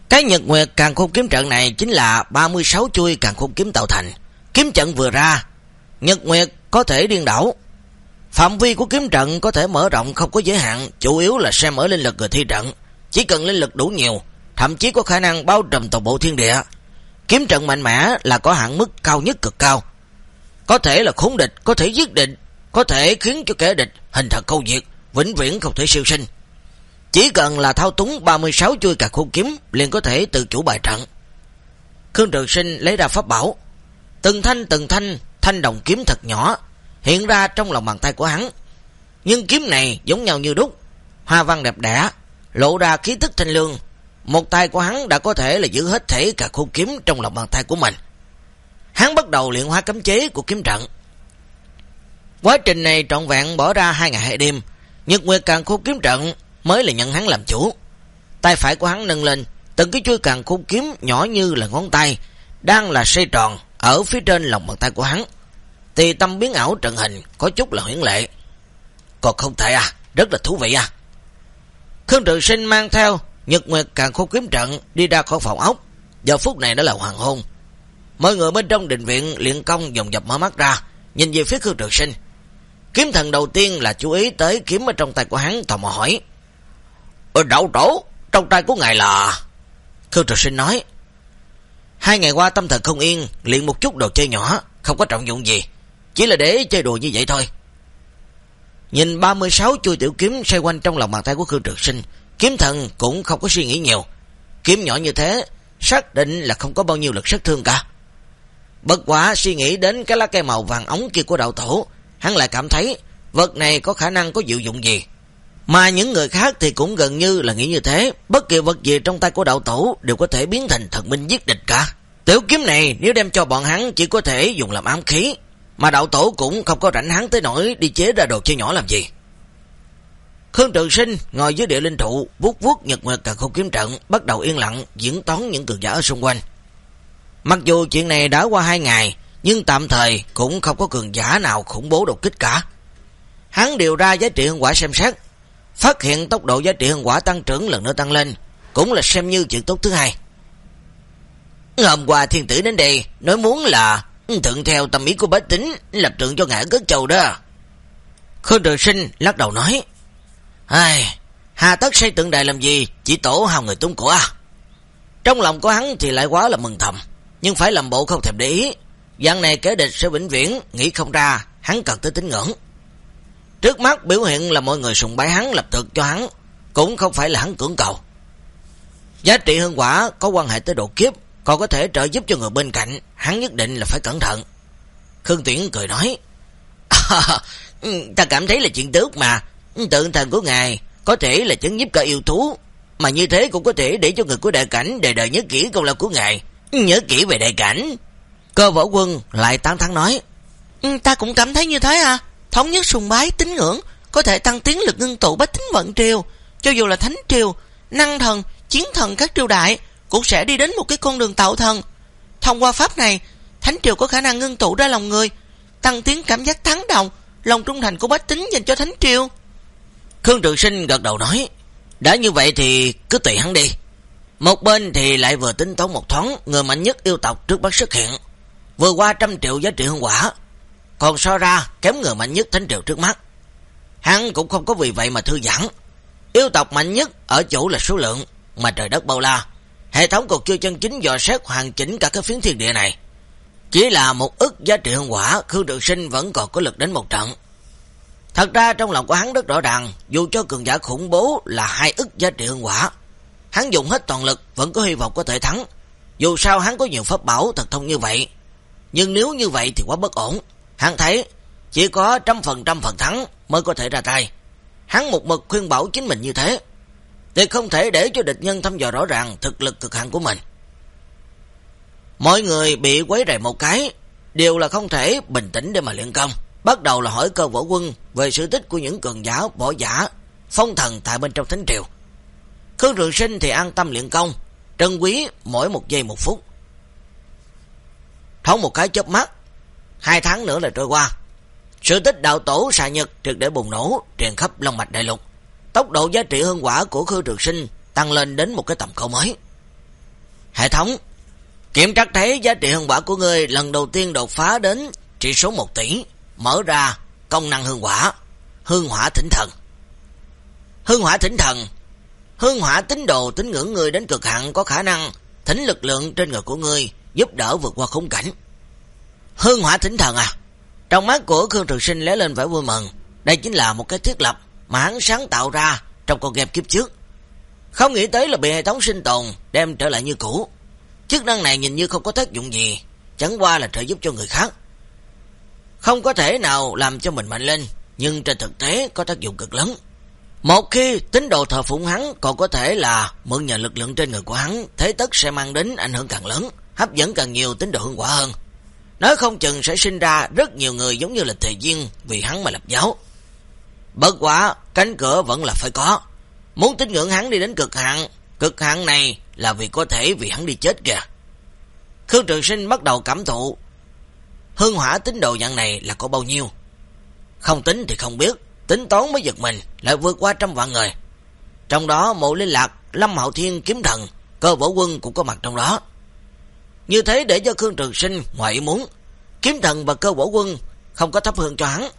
Cái nhật nguyệt càng khung kiếm trận này chính là 36 chui càng khung kiếm tạo thành. Kiếm trận vừa ra, nhật nguyệt có thể điên đảo, Phạm vi của kiếm trận có thể mở rộng không có giới hạn, chủ yếu là xem ở linh lực người thi trận. Chỉ cần linh lực đủ nhiều, thậm chí có khả năng bao trùm toàn bộ thiên địa. Kiếm trận mạnh mẽ là có hạn mức cao nhất cực cao. Có thể là khốn địch, có thể giết địch, có thể khiến cho kẻ địch hình thật câu diệt, vĩnh viễn không thể siêu sinh. Chỉ cần là thao túng 36 chui cả khu kiếm liền có thể tự chủ bài trận. Khương Trường Sinh lấy ra pháp bảo. Từng thanh từng thanh, thanh đồng kiếm thật nhỏ, hiện ra trong lòng bàn tay của hắn. Nhưng kiếm này giống nhau như đúc, hoa văn đẹp đẽ, lộ ra khí tức thanh lương. Một tay của hắn đã có thể là giữ hết thể cả khu kiếm trong lòng bàn tay của mình. Hắn bắt đầu luyện hóa cấm chế của kiếm trận. Quá trình này trọn vẹn bỏ ra hai ngày hai đêm, Nhật Nguyệt càng khu kiếm trận mới là nhận hắn làm chủ. Tay phải của hắn nâng lên, từng cái chuôi càng khung kiếm nhỏ như là ngón tay, đang là xây tròn ở phía trên lòng bàn tay của hắn thì tâm biến ảo trận hình có chút là huyển lệ. Còn không thể à, rất là thú vị à. Khương Trường Sinh mang theo Nhật Nguyệt càng khô kiếm trận đi ra khỏi phòng ốc. Giờ phút này đã là hoàng hôn. Mọi người bên trong định viện luyện công dòng dập mở mắt ra, nhìn về phía Khương Trường Sinh. Kiếm thần đầu tiên là chú ý tới kiếm ở trong tay của hắn tò mò hỏi. Ờ, ở đậu trổ, trong tay của ngài là... Khương Trường Sinh nói. Hai ngày qua tâm thần không yên, luyện một chút đồ chơi nhỏ, không có trọng dụng gì. Chỉ là để chơi đùa như vậy thôi. Nhìn 36 chui tiểu kiếm xoay quanh trong lòng bàn tay của Khương Trực Sinh, kiếm thần cũng không có suy nghĩ nhiều. Kiếm nhỏ như thế, xác định là không có bao nhiêu lực sát thương cả. Bất quả suy nghĩ đến cái lá cây màu vàng ống kia của đạo tổ, hắn lại cảm thấy vật này có khả năng có diệu dụng gì. Mà những người khác thì cũng gần như là nghĩ như thế, bất kỳ vật gì trong tay của đạo tổ đều có thể biến thành thần minh giết địch cả. Tiểu kiếm này nếu đem cho bọn hắn chỉ có thể dùng làm ám khí, mà đạo tổ cũng không có rảnh hắn tới nỗi đi chế ra đồ chơi nhỏ làm gì. Khương Trường Sinh ngồi dưới địa linh trụ, vuốt vuốt nhật nguyệt cả khu kiếm trận, bắt đầu yên lặng diễn toán những cường giả ở xung quanh. Mặc dù chuyện này đã qua hai ngày, nhưng tạm thời cũng không có cường giả nào khủng bố đột kích cả. Hắn điều ra giá trị hương quả xem xét, phát hiện tốc độ giá trị hương quả tăng trưởng lần nữa tăng lên, cũng là xem như chuyện tốt thứ hai. Hôm qua thiên tử đến đây, nói muốn là Thượng theo tâm ý của bá tính, lập trượng cho ngã cất trầu đó. Khương Trường Sinh lắc đầu nói, Ai, hà tất xây tượng đài làm gì, chỉ tổ hào người tung của à. Trong lòng của hắn thì lại quá là mừng thầm, nhưng phải làm bộ không thèm để ý. Dạng này kế địch sẽ vĩnh viễn, nghĩ không ra, hắn cần tới tính ngưỡng. Trước mắt biểu hiện là mọi người sùng bái hắn lập thực cho hắn, cũng không phải là hắn cưỡng cầu. Giá trị hương quả có quan hệ tới độ kiếp, còn có thể trợ giúp cho người bên cạnh, hắn nhất định là phải cẩn thận. Khương Tuyển cười nói, ta cảm thấy là chuyện tước mà, tượng thần của ngài có thể là chứng giúp cả yêu thú, mà như thế cũng có thể để cho người của đại cảnh đời đời nhớ kỹ công lao của ngài, nhớ kỹ về đại cảnh. Cơ võ quân lại tán thắng nói, ừ, ta cũng cảm thấy như thế à, thống nhất sùng bái, tín ngưỡng, có thể tăng tiến lực ngưng tụ bách tính vận triều, cho dù là thánh triều, năng thần, chiến thần các triều đại, cũng sẽ đi đến một cái con đường tạo thần. Thông qua pháp này, Thánh Triều có khả năng ngưng tụ ra lòng người, tăng tiến cảm giác thắng động lòng trung thành của bách tính dành cho Thánh Triều. Khương Trường Sinh gật đầu nói, đã như vậy thì cứ tùy hắn đi. Một bên thì lại vừa tính toán một thoáng người mạnh nhất yêu tộc trước bắt xuất hiện, vừa qua trăm triệu giá trị hương quả, còn so ra kém người mạnh nhất Thánh Triều trước mắt. Hắn cũng không có vì vậy mà thư giãn. Yêu tộc mạnh nhất ở chỗ là số lượng, mà trời đất bao la, Hệ thống còn chưa chân chính dò xét hoàn chỉnh cả cái phiến thiên địa này. Chỉ là một ức giá trị hương quả, Khương Trường Sinh vẫn còn có lực đến một trận. Thật ra trong lòng của hắn rất rõ ràng, dù cho cường giả khủng bố là hai ức giá trị hương quả, hắn dùng hết toàn lực vẫn có hy vọng có thể thắng. Dù sao hắn có nhiều pháp bảo thật thông như vậy. Nhưng nếu như vậy thì quá bất ổn. Hắn thấy chỉ có trăm phần trăm phần thắng mới có thể ra tay. Hắn một mực khuyên bảo chính mình như thế. Thì không thể để cho địch nhân thăm dò rõ ràng thực lực cực hạn của mình. Mọi người bị quấy rầy một cái, đều là không thể bình tĩnh để mà luyện công. Bắt đầu là hỏi cơ võ quân về sự tích của những cường giả võ giả, phong thần tại bên trong thánh triều. Khương Trường Sinh thì an tâm luyện công, trân quý mỗi một giây một phút. Thống một cái chớp mắt, hai tháng nữa là trôi qua. Sự tích đạo tổ xà nhật trực để bùng nổ, truyền khắp Long Mạch Đại Lục. Tốc độ giá trị hương quả của Khương Trường Sinh tăng lên đến một cái tầm cao mới. Hệ thống, kiểm trắc thấy giá trị hương quả của ngươi lần đầu tiên đột phá đến trị số 1 tỷ, mở ra công năng hương quả, hương hỏa thỉnh thần. Hương hỏa thỉnh thần Hương hỏa tín đồ tín ngưỡng người đến cực hạn có khả năng thỉnh lực lượng trên người của ngươi giúp đỡ vượt qua khung cảnh. Hương hỏa thỉnh thần à? Trong mắt của Khương Trường Sinh lé lên vẻ vui mừng. Đây chính là một cái thiết lập mà hắn sáng tạo ra trong con game kiếp trước. Không nghĩ tới là bị hệ thống sinh tồn đem trở lại như cũ. Chức năng này nhìn như không có tác dụng gì, chẳng qua là trợ giúp cho người khác. Không có thể nào làm cho mình mạnh lên, nhưng trên thực tế có tác dụng cực lớn. Một khi tín đồ thờ phụng hắn còn có thể là mượn nhờ lực lượng trên người của hắn, thế tất sẽ mang đến ảnh hưởng càng lớn, hấp dẫn càng nhiều tín đồ hương quả hơn. Nói không chừng sẽ sinh ra rất nhiều người giống như là thầy duyên vì hắn mà lập giáo. Bất quả, cánh cửa vẫn là phải có. Muốn tín ngưỡng hắn đi đến cực hạn, cực hạn này là vì có thể vì hắn đi chết kìa. Khương Trường Sinh bắt đầu cảm thụ hương hỏa tín đồ dạng này là có bao nhiêu. Không tính thì không biết, tính toán mới giật mình, lại vượt qua trăm vạn người. Trong đó mộ liên lạc, Lâm Hậu Thiên kiếm thần, cơ võ quân cũng có mặt trong đó. Như thế để cho Khương Trường Sinh ngoại ý muốn, kiếm thần và cơ võ quân không có thấp hơn cho hắn.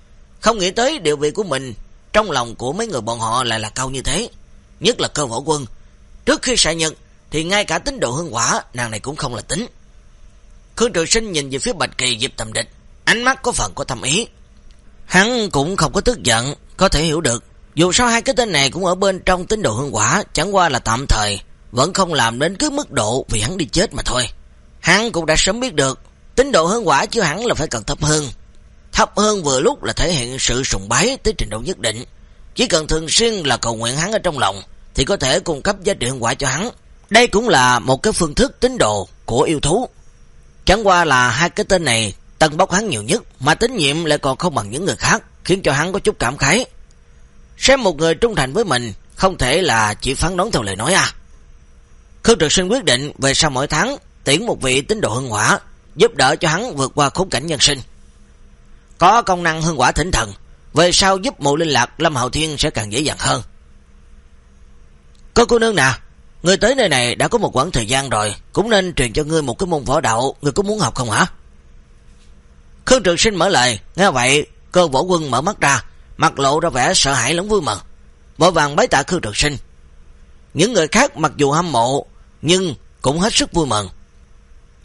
Không nghĩ tới địa vị của mình trong lòng của mấy người bọn họ lại là cao như thế. Nhất là cơ võ quân. Trước khi xạ nhật thì ngay cả tính độ hương quả nàng này cũng không là tính. Khương Trường Sinh nhìn về phía Bạch Kỳ dịp tầm địch, ánh mắt có phần có thầm ý. Hắn cũng không có tức giận, có thể hiểu được. Dù sao hai cái tên này cũng ở bên trong tín đồ hương quả, chẳng qua là tạm thời, vẫn không làm đến cái mức độ vì hắn đi chết mà thôi. Hắn cũng đã sớm biết được, tín độ hương quả chứ hẳn là phải cần thấp hơn. Thấp hơn vừa lúc là thể hiện sự sùng bái tới trình độ nhất định. Chỉ cần thường xuyên là cầu nguyện hắn ở trong lòng, thì có thể cung cấp giá trị hương quả cho hắn. Đây cũng là một cái phương thức tín đồ của yêu thú. Chẳng qua là hai cái tên này tân bốc hắn nhiều nhất, mà tín nhiệm lại còn không bằng những người khác, khiến cho hắn có chút cảm khái. Xem một người trung thành với mình, không thể là chỉ phán đoán theo lời nói à. Khương Trực Sinh quyết định về sau mỗi tháng tiễn một vị tín đồ hương hỏa, giúp đỡ cho hắn vượt qua khốn cảnh nhân sinh. Có công năng hương quả thỉnh thần, về sau giúp mộ linh lạc Lâm Hậu Thiên sẽ càng dễ dàng hơn. Cô cô nương nè, người tới nơi này đã có một quãng thời gian rồi, cũng nên truyền cho ngươi một cái môn võ đạo, ngươi có muốn học không hả? Khương Trường Sinh mở lời, nghe vậy, cơ võ quân mở mắt ra, mặt lộ ra vẻ sợ hãi lẫn vui mừng. Vội vàng bái tạ Khương Trường Sinh. Những người khác mặc dù hâm mộ, nhưng cũng hết sức vui mừng.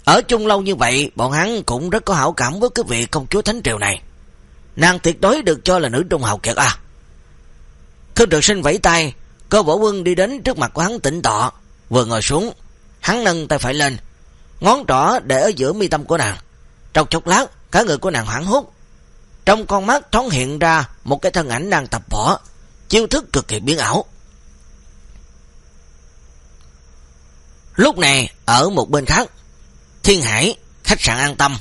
Ở chung lâu như vậy, bọn hắn cũng rất có hảo cảm với cái vị công chúa Thánh Triều này. Nàng tuyệt đối được cho là nữ trung hào kiệt à. Khương trực Sinh vẫy tay, cơ võ quân đi đến trước mặt của hắn tỉnh tọ, vừa ngồi xuống, hắn nâng tay phải lên, ngón trỏ để ở giữa mi tâm của nàng. Trong chốc lát, cả người của nàng hoảng hốt. Trong con mắt thoáng hiện ra một cái thân ảnh đang tập võ, chiêu thức cực kỳ biến ảo. Lúc này, ở một bên khác, Thiên Hải, khách sạn an tâm.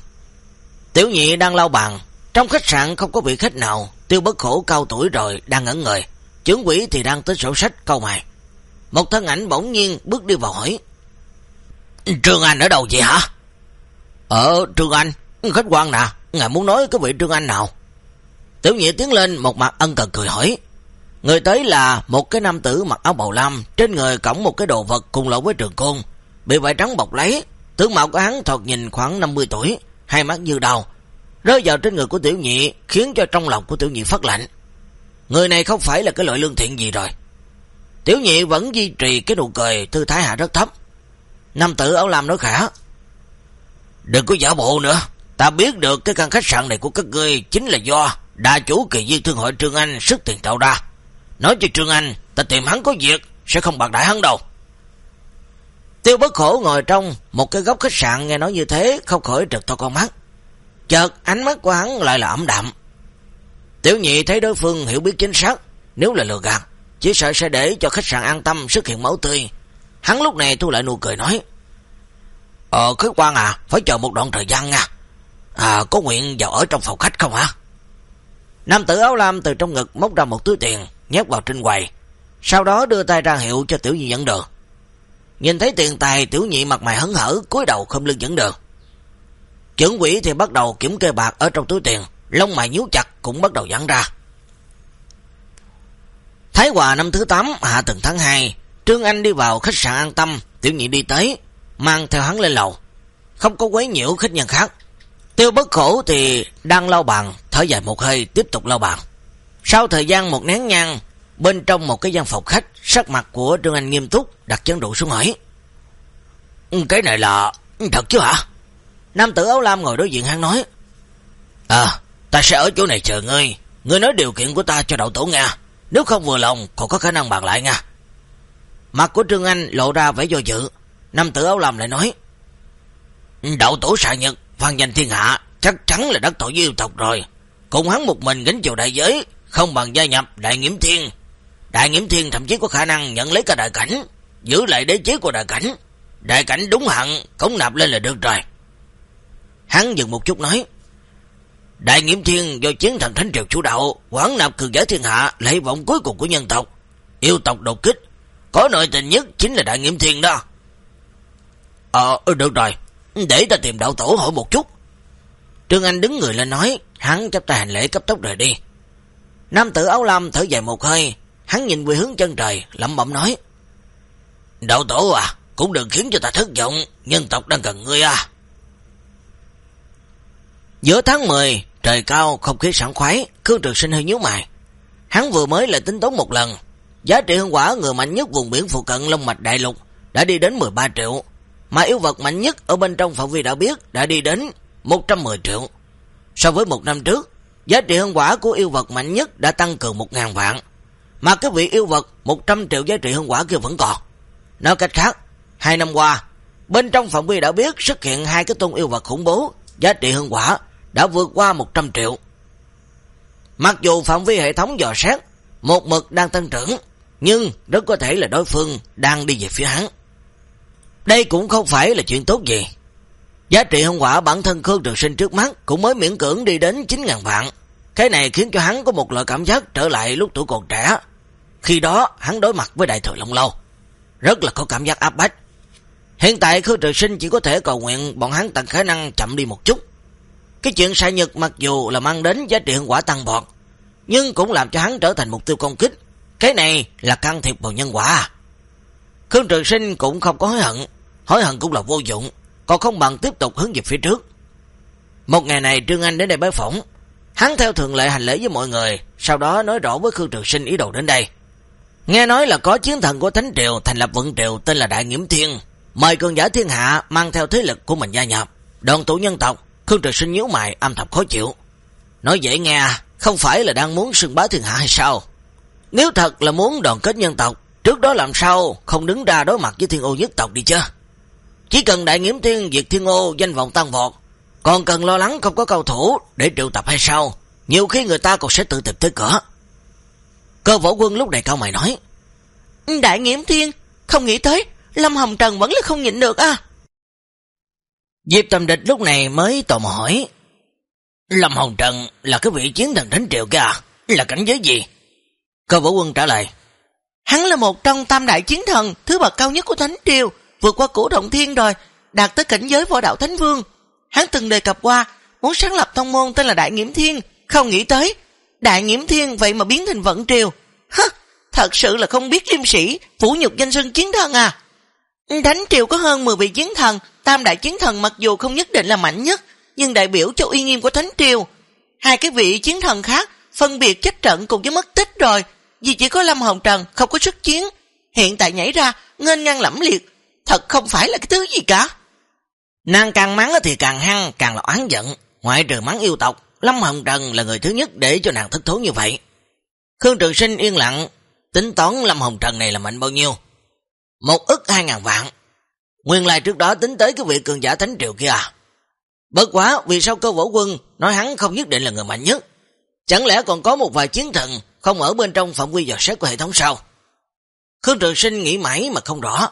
Tiểu nhị đang lau bàn, trong khách sạn không có vị khách nào, tiêu bất khổ cao tuổi rồi, đang ngẩn người. Chứng quỷ thì đang tới sổ sách câu mày. Một thân ảnh bỗng nhiên bước đi vào hỏi. Trương Anh ở đâu vậy hả? Ở Trương Anh, khách quan nè, ngài muốn nói cái vị Trương Anh nào? Tiểu nhị tiến lên một mặt ân cần cười hỏi. Người tới là một cái nam tử mặc áo bầu lam, trên người cổng một cái đồ vật cùng lộ với trường côn, bị vải trắng bọc lấy, tướng mạo của hắn thoạt nhìn khoảng 50 tuổi, hai mắt như đầu, rơi vào trên người của tiểu nhị, khiến cho trong lòng của tiểu nhị phát lạnh. Người này không phải là cái loại lương thiện gì rồi. Tiểu nhị vẫn duy trì cái nụ cười, thư thái hạ rất thấp. Nam tử áo lam nói khả. Đừng có giả bộ nữa, ta biết được cái căn khách sạn này của các ngươi chính là do đa chủ kỳ viên thương hội Trương Anh sức tiền tạo ra. Nói cho Trương Anh, ta tìm hắn có việc, sẽ không bạc đại hắn đâu. Tiêu bất khổ ngồi trong một cái góc khách sạn nghe nói như thế không khỏi trật to con mắt. Chợt ánh mắt của hắn lại là ẩm đạm. Tiểu nhị thấy đối phương hiểu biết chính xác, nếu là lừa gạt, chỉ sợ sẽ để cho khách sạn an tâm xuất hiện máu tươi. Hắn lúc này thu lại nụ cười nói, Ờ, khách quan à, phải chờ một đoạn thời gian nha. À, có nguyện vào ở trong phòng khách không hả? Nam tử áo lam từ trong ngực móc ra một túi tiền, nhét vào trên quầy. Sau đó đưa tay ra hiệu cho tiểu nhị dẫn được Nhìn thấy tiền tài, tiểu nhị mặt mày hấn hở, cúi đầu không lưng dẫn được Chưởng quỷ thì bắt đầu kiểm kê bạc ở trong túi tiền, lông mày nhíu chặt cũng bắt đầu dẫn ra. Thái Hòa năm thứ 8, hạ tuần tháng 2, Trương Anh đi vào khách sạn an tâm, tiểu nhị đi tới, mang theo hắn lên lầu. Không có quấy nhiễu khách nhân khác. Tiêu bất khổ thì đang lau bàn, thở dài một hơi, tiếp tục lau bàn. Sau thời gian một nén nhang, bên trong một cái gian phòng khách, sắc mặt của Trương Anh nghiêm túc, đặt chân rượu xuống hỏi. Ừ, cái này là thật chứ hả? Nam tử áo lam ngồi đối diện hắn nói. À, ta sẽ ở chỗ này chờ ngươi. Ngươi nói điều kiện của ta cho đậu tổ Nga. Nếu không vừa lòng, còn có khả năng bàn lại nha. Mặt của Trương Anh lộ ra vẻ do dự. Nam tử áo lam lại nói. Đậu tổ xạ nhật, phan danh thiên hạ, chắc chắn là đất tội yêu tộc rồi. Cùng hắn một mình gánh chiều đại giới, không bằng gia nhập đại nghiễm thiên. Đại nghiễm thiên thậm chí có khả năng nhận lấy cả đại cảnh, giữ lại đế chế của đại cảnh. Đại cảnh đúng hẳn, cống nạp lên là được rồi. Hắn dừng một chút nói, Đại nghiễm thiên do chiến thần thánh triều chủ đạo, quán nạp cường giả thiên hạ là vọng cuối cùng của nhân tộc. Yêu tộc đột kích, có nội tình nhất chính là đại nghiễm thiên đó. Ờ, ừ, được rồi, để ta tìm đạo tổ hỏi một chút. Trương Anh đứng người lên nói, hắn chấp tay hành lễ cấp tốc rời đi. Nam tử áo lam thở dài một hơi, hắn nhìn về hướng chân trời, lẩm bẩm nói. Đạo tổ à, cũng đừng khiến cho ta thất vọng, nhân tộc đang cần ngươi à. Giữa tháng 10, trời cao, không khí sẵn khoái, Khương Trường Sinh hơi nhíu mày. Hắn vừa mới lại tính toán một lần, giá trị hương quả người mạnh nhất vùng biển phụ cận Long Mạch Đại Lục đã đi đến 13 triệu, mà yêu vật mạnh nhất ở bên trong phạm vi đã biết đã đi đến 110 triệu. So với một năm trước, giá trị hương quả của yêu vật mạnh nhất đã tăng cường 1.000 vạn, mà cái vị yêu vật 100 triệu giá trị hương quả kia vẫn còn. Nói cách khác, hai năm qua, bên trong phạm vi đã biết xuất hiện hai cái tôn yêu vật khủng bố, giá trị hương quả đã vượt qua 100 triệu. Mặc dù phạm vi hệ thống dò xét một mực đang tăng trưởng, nhưng rất có thể là đối phương đang đi về phía hắn. Đây cũng không phải là chuyện tốt gì. Giá trị hương quả bản thân Khương Trường Sinh trước mắt cũng mới miễn cưỡng đi đến 9.000 vạn. Cái này khiến cho hắn có một loại cảm giác trở lại lúc tuổi còn trẻ. Khi đó hắn đối mặt với đại thừa Long Lâu. Rất là có cảm giác áp bách. Hiện tại Khương Trường Sinh chỉ có thể cầu nguyện bọn hắn tận khả năng chậm đi một chút. Cái chuyện sai nhật mặc dù là mang đến giá trị hiệu quả tăng bọt, nhưng cũng làm cho hắn trở thành mục tiêu công kích. Cái này là can thiệp vào nhân quả. Khương Trường Sinh cũng không có hối hận, hối hận cũng là vô dụng, còn không bằng tiếp tục hướng về phía trước. Một ngày này Trương Anh đến đây bái phỏng, hắn theo thường lệ hành lễ với mọi người, sau đó nói rõ với Khương Trường Sinh ý đồ đến đây. Nghe nói là có chiến thần của Thánh Triều thành lập vận triều tên là Đại Nghiễm Thiên, mời cường giả thiên hạ mang theo thế lực của mình gia nhập, đoàn tụ nhân tộc, Khương Trực Sinh nhíu mày âm thầm khó chịu. Nói dễ nghe, không phải là đang muốn sừng bá thiên hạ hay sao? Nếu thật là muốn đoàn kết nhân tộc, trước đó làm sao không đứng ra đối mặt với thiên ô nhất tộc đi chứ? Chỉ cần đại nghiễm thiên diệt thiên ô danh vọng tăng vọt, còn cần lo lắng không có cầu thủ để triệu tập hay sao? Nhiều khi người ta còn sẽ tự tìm tới cửa. Cơ võ quân lúc này cao mày nói. Đại nghiễm thiên, không nghĩ tới, Lâm Hồng Trần vẫn là không nhịn được à. Diệp Tâm Địch lúc này mới tò mò hỏi. Lâm Hồng Trần là cái vị chiến thần thánh triều kia à? Là cảnh giới gì? Cơ võ quân trả lời. Hắn là một trong tam đại chiến thần, thứ bậc cao nhất của thánh triều, vượt qua cổ động thiên rồi, đạt tới cảnh giới võ đạo thánh vương. Hắn từng đề cập qua, muốn sáng lập thông môn tên là Đại Nghiễm Thiên, không nghĩ tới. Đại Nghiễm Thiên vậy mà biến thành vận triều. Hứ, thật sự là không biết liêm sĩ, phủ nhục danh sân chiến thần à. Ừ, Thánh triều có hơn 10 vị chiến thần, tam đại chiến thần mặc dù không nhất định là mạnh nhất, nhưng đại biểu cho uy nghiêm của Thánh triều. Hai cái vị chiến thần khác phân biệt chết trận cùng với mất tích rồi, vì chỉ có Lâm Hồng Trần không có sức chiến. Hiện tại nhảy ra, ngên ngang lẫm liệt, thật không phải là cái thứ gì cả. Nàng càng mắng thì càng hăng, càng là oán giận, ngoại trừ mắng yêu tộc, Lâm Hồng Trần là người thứ nhất để cho nàng thất thố như vậy. Khương Trường Sinh yên lặng, tính toán Lâm Hồng Trần này là mạnh bao nhiêu? Một ức hai ngàn vạn. Nguyên lai trước đó tính tới cái vị cường giả thánh triều kia à? Bất quá, vì sao cơ võ quân nói hắn không nhất định là người mạnh nhất? Chẳng lẽ còn có một vài chiến thần không ở bên trong phạm quy dò xét của hệ thống sao? Khương Trường Sinh nghĩ mãi mà không rõ.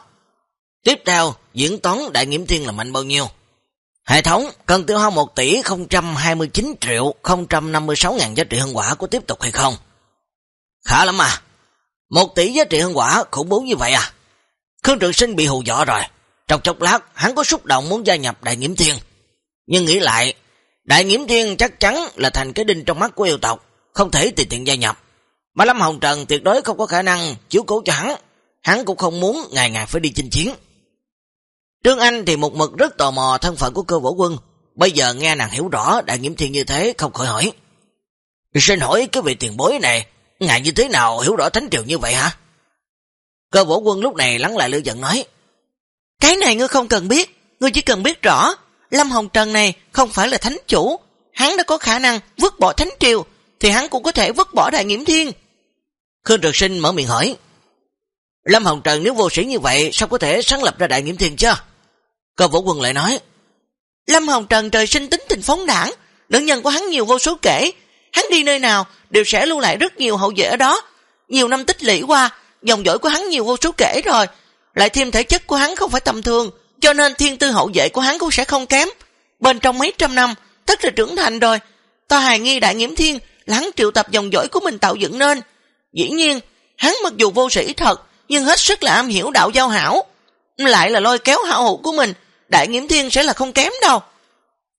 Tiếp theo, diễn toán đại nghiệm thiên là mạnh bao nhiêu? Hệ thống cần tiêu hao 1 tỷ 029 triệu 056 ngàn giá trị hương quả của tiếp tục hay không? Khá lắm à. 1 tỷ giá trị hương quả khủng bố như vậy à? Khương Trường Sinh bị hù dọ rồi. Trong chốc lát, hắn có xúc động muốn gia nhập đại nghiễm thiên. Nhưng nghĩ lại, đại nghiễm thiên chắc chắn là thành cái đinh trong mắt của yêu tộc, không thể tùy tiện gia nhập. Mà Lâm Hồng Trần tuyệt đối không có khả năng chiếu cố cho hắn. Hắn cũng không muốn ngày ngày phải đi chinh chiến. Trương Anh thì một mực rất tò mò thân phận của cơ võ quân. Bây giờ nghe nàng hiểu rõ đại nghiễm thiên như thế không khỏi hỏi. Xin hỏi cái vị tiền bối này, ngài như thế nào hiểu rõ thánh triều như vậy hả? Cơ võ quân lúc này lắng lại lưu giận nói. Cái này ngươi không cần biết, ngươi chỉ cần biết rõ. Lâm Hồng Trần này không phải là thánh chủ. Hắn đã có khả năng vứt bỏ thánh triều, thì hắn cũng có thể vứt bỏ đại nghiễm thiên. Khương Trực Sinh mở miệng hỏi. Lâm Hồng Trần nếu vô sĩ như vậy, sao có thể sáng lập ra đại nghiễm thiên chứ? Cơ vũ quân lại nói, Lâm Hồng Trần trời sinh tính tình phóng đảng, nữ nhân của hắn nhiều vô số kể, hắn đi nơi nào đều sẽ lưu lại rất nhiều hậu vệ ở đó. Nhiều năm tích lũy qua, dòng dõi của hắn nhiều vô số kể rồi, lại thêm thể chất của hắn không phải tầm thường, cho nên thiên tư hậu vệ của hắn cũng sẽ không kém. Bên trong mấy trăm năm, tất là trưởng thành rồi, ta hài nghi đại nghiễm thiên là hắn triệu tập dòng dõi của mình tạo dựng nên. Dĩ nhiên, hắn mặc dù vô sĩ thật, nhưng hết sức là am hiểu đạo giao hảo. Lại là lôi kéo hảo hữu của mình, đại nghiễm thiên sẽ là không kém đâu.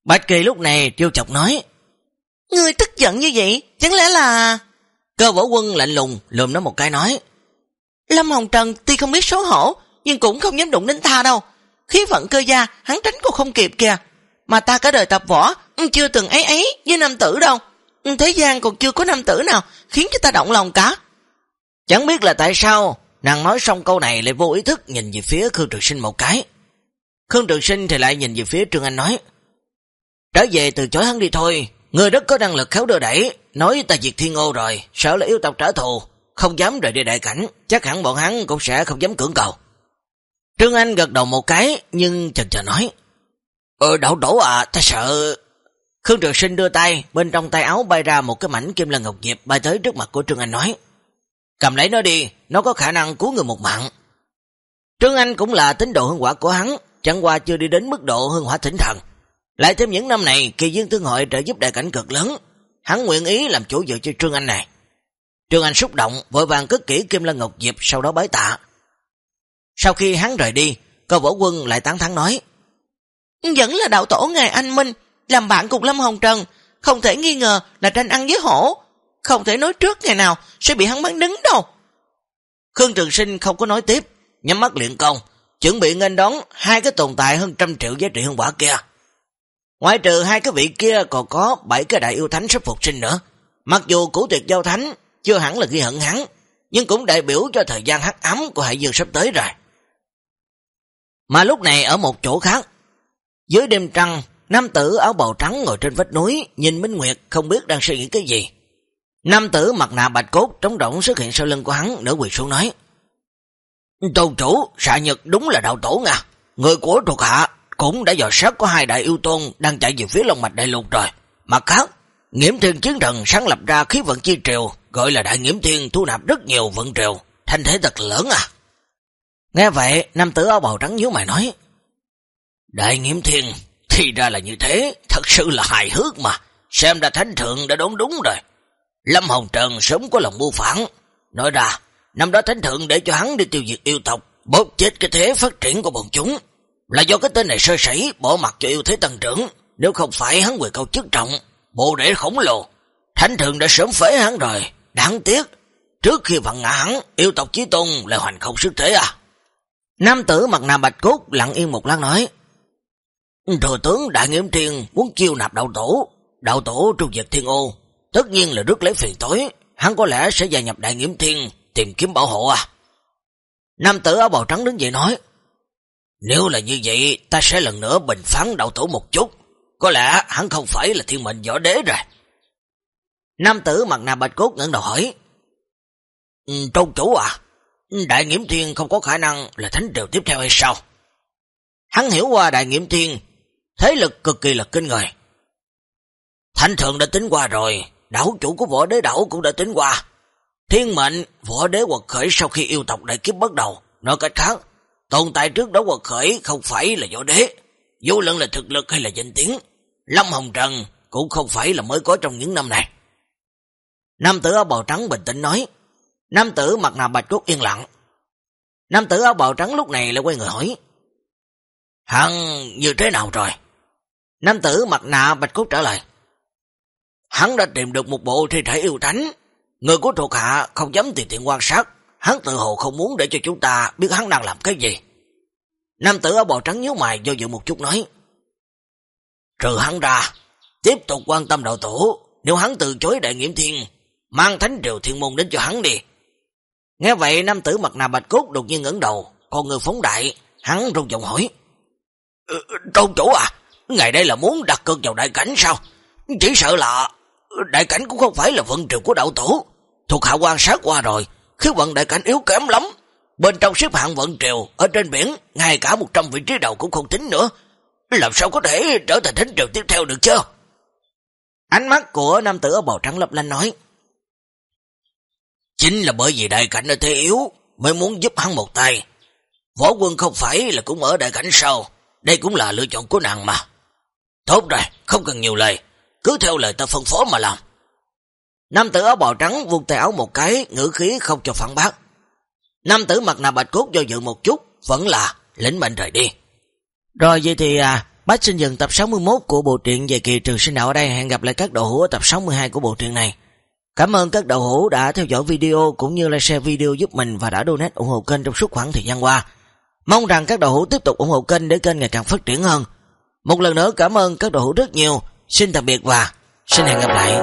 Bạch Kỳ lúc này trêu chọc nói. Ngươi tức giận như vậy, chẳng lẽ là... Cơ võ quân lạnh lùng, lùm nó một cái nói. Lâm Hồng Trần tuy không biết xấu hổ, nhưng cũng không dám đụng đến ta đâu. Khí vận cơ gia, hắn tránh cũng không kịp kìa. Mà ta cả đời tập võ, chưa từng ấy ấy với nam tử đâu. Thế gian còn chưa có nam tử nào khiến cho ta động lòng cả. Chẳng biết là tại sao, nàng nói xong câu này lại vô ý thức nhìn về phía Khương Trường Sinh một cái. Khương Trường Sinh thì lại nhìn về phía Trương Anh nói. Trở về từ chối hắn đi thôi, người rất có năng lực khéo đưa đẩy, nói ta diệt thiên ô rồi, sợ là yêu tộc trả thù, không dám rời đi đại cảnh, chắc hẳn bọn hắn cũng sẽ không dám cưỡng cầu. Trương Anh gật đầu một cái, nhưng chần chờ nói. Ờ, đậu đổ à, ta sợ... Khương Trường Sinh đưa tay, bên trong tay áo bay ra một cái mảnh kim lân ngọc diệp bay tới trước mặt của Trương Anh nói. Cầm lấy nó đi, nó có khả năng cứu người một mạng. Trương Anh cũng là tín độ hương quả của hắn, chẳng qua chưa đi đến mức độ hương hỏa thỉnh thần. Lại thêm những năm này, kỳ dương thương hội trợ giúp đại cảnh cực lớn, hắn nguyện ý làm chủ dự cho Trương Anh này. Trương Anh xúc động, vội vàng cất kỹ Kim Lân Ngọc Diệp sau đó bái tạ. Sau khi hắn rời đi, cơ võ quân lại tán thắng nói. Vẫn là đạo tổ ngài anh Minh, làm bạn cùng Lâm Hồng Trần, không thể nghi ngờ là tranh ăn với hổ. Không thể nói trước ngày nào sẽ bị hắn bắn đứng đâu. Khương Trường Sinh không có nói tiếp, nhắm mắt luyện công, chuẩn bị nghênh đón hai cái tồn tại hơn trăm triệu giá trị hương quả kia. Ngoài trừ hai cái vị kia còn có bảy cái đại yêu thánh sắp phục sinh nữa. Mặc dù củ tuyệt giao thánh chưa hẳn là ghi hận hắn, nhưng cũng đại biểu cho thời gian hắc ấm của Hải Dương sắp tới rồi. Mà lúc này ở một chỗ khác, dưới đêm trăng, nam tử áo bào trắng ngồi trên vách núi, nhìn Minh Nguyệt không biết đang suy nghĩ cái gì. Nam tử mặt nạ bạch cốt trống rỗng xuất hiện sau lưng của hắn, nửa quỳ xuống nói. Tôn chủ, xạ nhật đúng là đạo tổ nha. Người của thuộc hạ cũng đã dò sát có hai đại yêu tôn đang chạy về phía Long Mạch Đại Lục rồi. Mặt khác, Nghiễm Thiên Chiến Thần sáng lập ra khí vận chi triều, gọi là Đại Nghiễm Thiên thu nạp rất nhiều vận triều, thanh thế thật lớn à. Nghe vậy, nam tử áo bào trắng nhíu mày nói, Đại Nghiễm Thiên, thì ra là như thế, thật sự là hài hước mà, xem ra thánh thượng đã đoán đúng rồi. Lâm Hồng Trần sớm có lòng mưu phản, nói ra, năm đó thánh thượng để cho hắn đi tiêu diệt yêu tộc, bóp chết cái thế phát triển của bọn chúng, là do cái tên này sơ sẩy bỏ mặt cho yêu thế tăng trưởng, nếu không phải hắn quyền câu chức trọng, bộ rễ khổng lồ, thánh thượng đã sớm phế hắn rồi, đáng tiếc, trước khi vặn ngã hắn, yêu tộc chí tôn lại hoành không sức thế à. Nam tử mặt nạ bạch cốt lặng yên một lát nói, Thừa tướng Đại nghiêm Thiên muốn chiêu nạp đạo tổ, đạo tổ tru diệt thiên ô, tất nhiên là rất lấy phiền tối, hắn có lẽ sẽ gia nhập Đại nghiêm Thiên tìm kiếm bảo hộ à. Nam tử áo bào trắng đứng dậy nói, nếu là như vậy, ta sẽ lần nữa bình phán đạo tổ một chút. Có lẽ hắn không phải là thiên mệnh võ đế rồi. Nam tử mặt nạ bạch cốt ngẩn đầu hỏi. Ừ, Tôn chủ à, đại nghiễm thiên không có khả năng là thánh triều tiếp theo hay sao? Hắn hiểu qua đại nghiệm thiên, thế lực cực kỳ là kinh người. Thanh thượng đã tính qua rồi, đảo chủ của võ đế đảo cũng đã tính qua. Thiên mệnh, võ đế quật khởi sau khi yêu tộc đại kiếp bắt đầu. Nói cách khác, tồn tại trước đó quật khởi không phải là võ đế, vô luận là thực lực hay là danh tiếng. Lâm Hồng Trần cũng không phải là mới có trong những năm này. Nam tử áo bào trắng bình tĩnh nói. Nam tử mặt nạ bạch cốt yên lặng. Nam tử áo bào trắng lúc này lại quay người hỏi. Hắn như thế nào rồi? Nam tử mặt nạ bạch cốt trả lời. Hắn đã tìm được một bộ thi thể yêu thánh. Người của thuộc hạ không dám tùy tiện quan sát. Hắn tự hồ không muốn để cho chúng ta biết hắn đang làm cái gì. Nam tử áo bào trắng nhíu mày do dự một chút nói. Trừ hắn ra, tiếp tục quan tâm đạo tổ. Nếu hắn từ chối đại nghiệm thiên, mang thánh triều thiên môn đến cho hắn đi. Nghe vậy nam tử mặt nạ bạch cốt đột nhiên ngẩng đầu, con người phóng đại, hắn rung giọng hỏi. Ừ, Tôn chủ à, ngày đây là muốn đặt cược vào đại cảnh sao? Chỉ sợ là đại cảnh cũng không phải là vận triều của đạo tổ. Thuộc hạ quan sát qua rồi, khi vận đại cảnh yếu kém lắm. Bên trong xếp hạng vận triều, ở trên biển, ngay cả 100 vị trí đầu cũng không tính nữa. Làm sao có thể trở thành thánh triều tiếp theo được chứ? Ánh mắt của nam tử ở bầu trắng lập lanh nói. Chính là bởi vì đại cảnh ở thế yếu, mới muốn giúp hắn một tay. Võ quân không phải là cũng ở đại cảnh sau, đây cũng là lựa chọn của nàng mà. Tốt rồi, không cần nhiều lời, cứ theo lời ta phân phó mà làm. Nam tử áo bào trắng vuông tay áo một cái, ngữ khí không cho phản bác. Nam tử mặt nạ bạch cốt do dự một chút, vẫn là lĩnh mệnh rời đi. Rồi vậy thì à, bác xin dừng tập 61 của bộ truyện về kỳ trường sinh đạo ở đây. Hẹn gặp lại các đồ hữu ở tập 62 của bộ truyện này. Cảm ơn các đầu hữu đã theo dõi video cũng như là share video giúp mình và đã donate ủng hộ kênh trong suốt khoảng thời gian qua. Mong rằng các đầu hữu tiếp tục ủng hộ kênh để kênh ngày càng phát triển hơn. Một lần nữa cảm ơn các đầu hữu rất nhiều. Xin tạm biệt và xin hẹn gặp lại.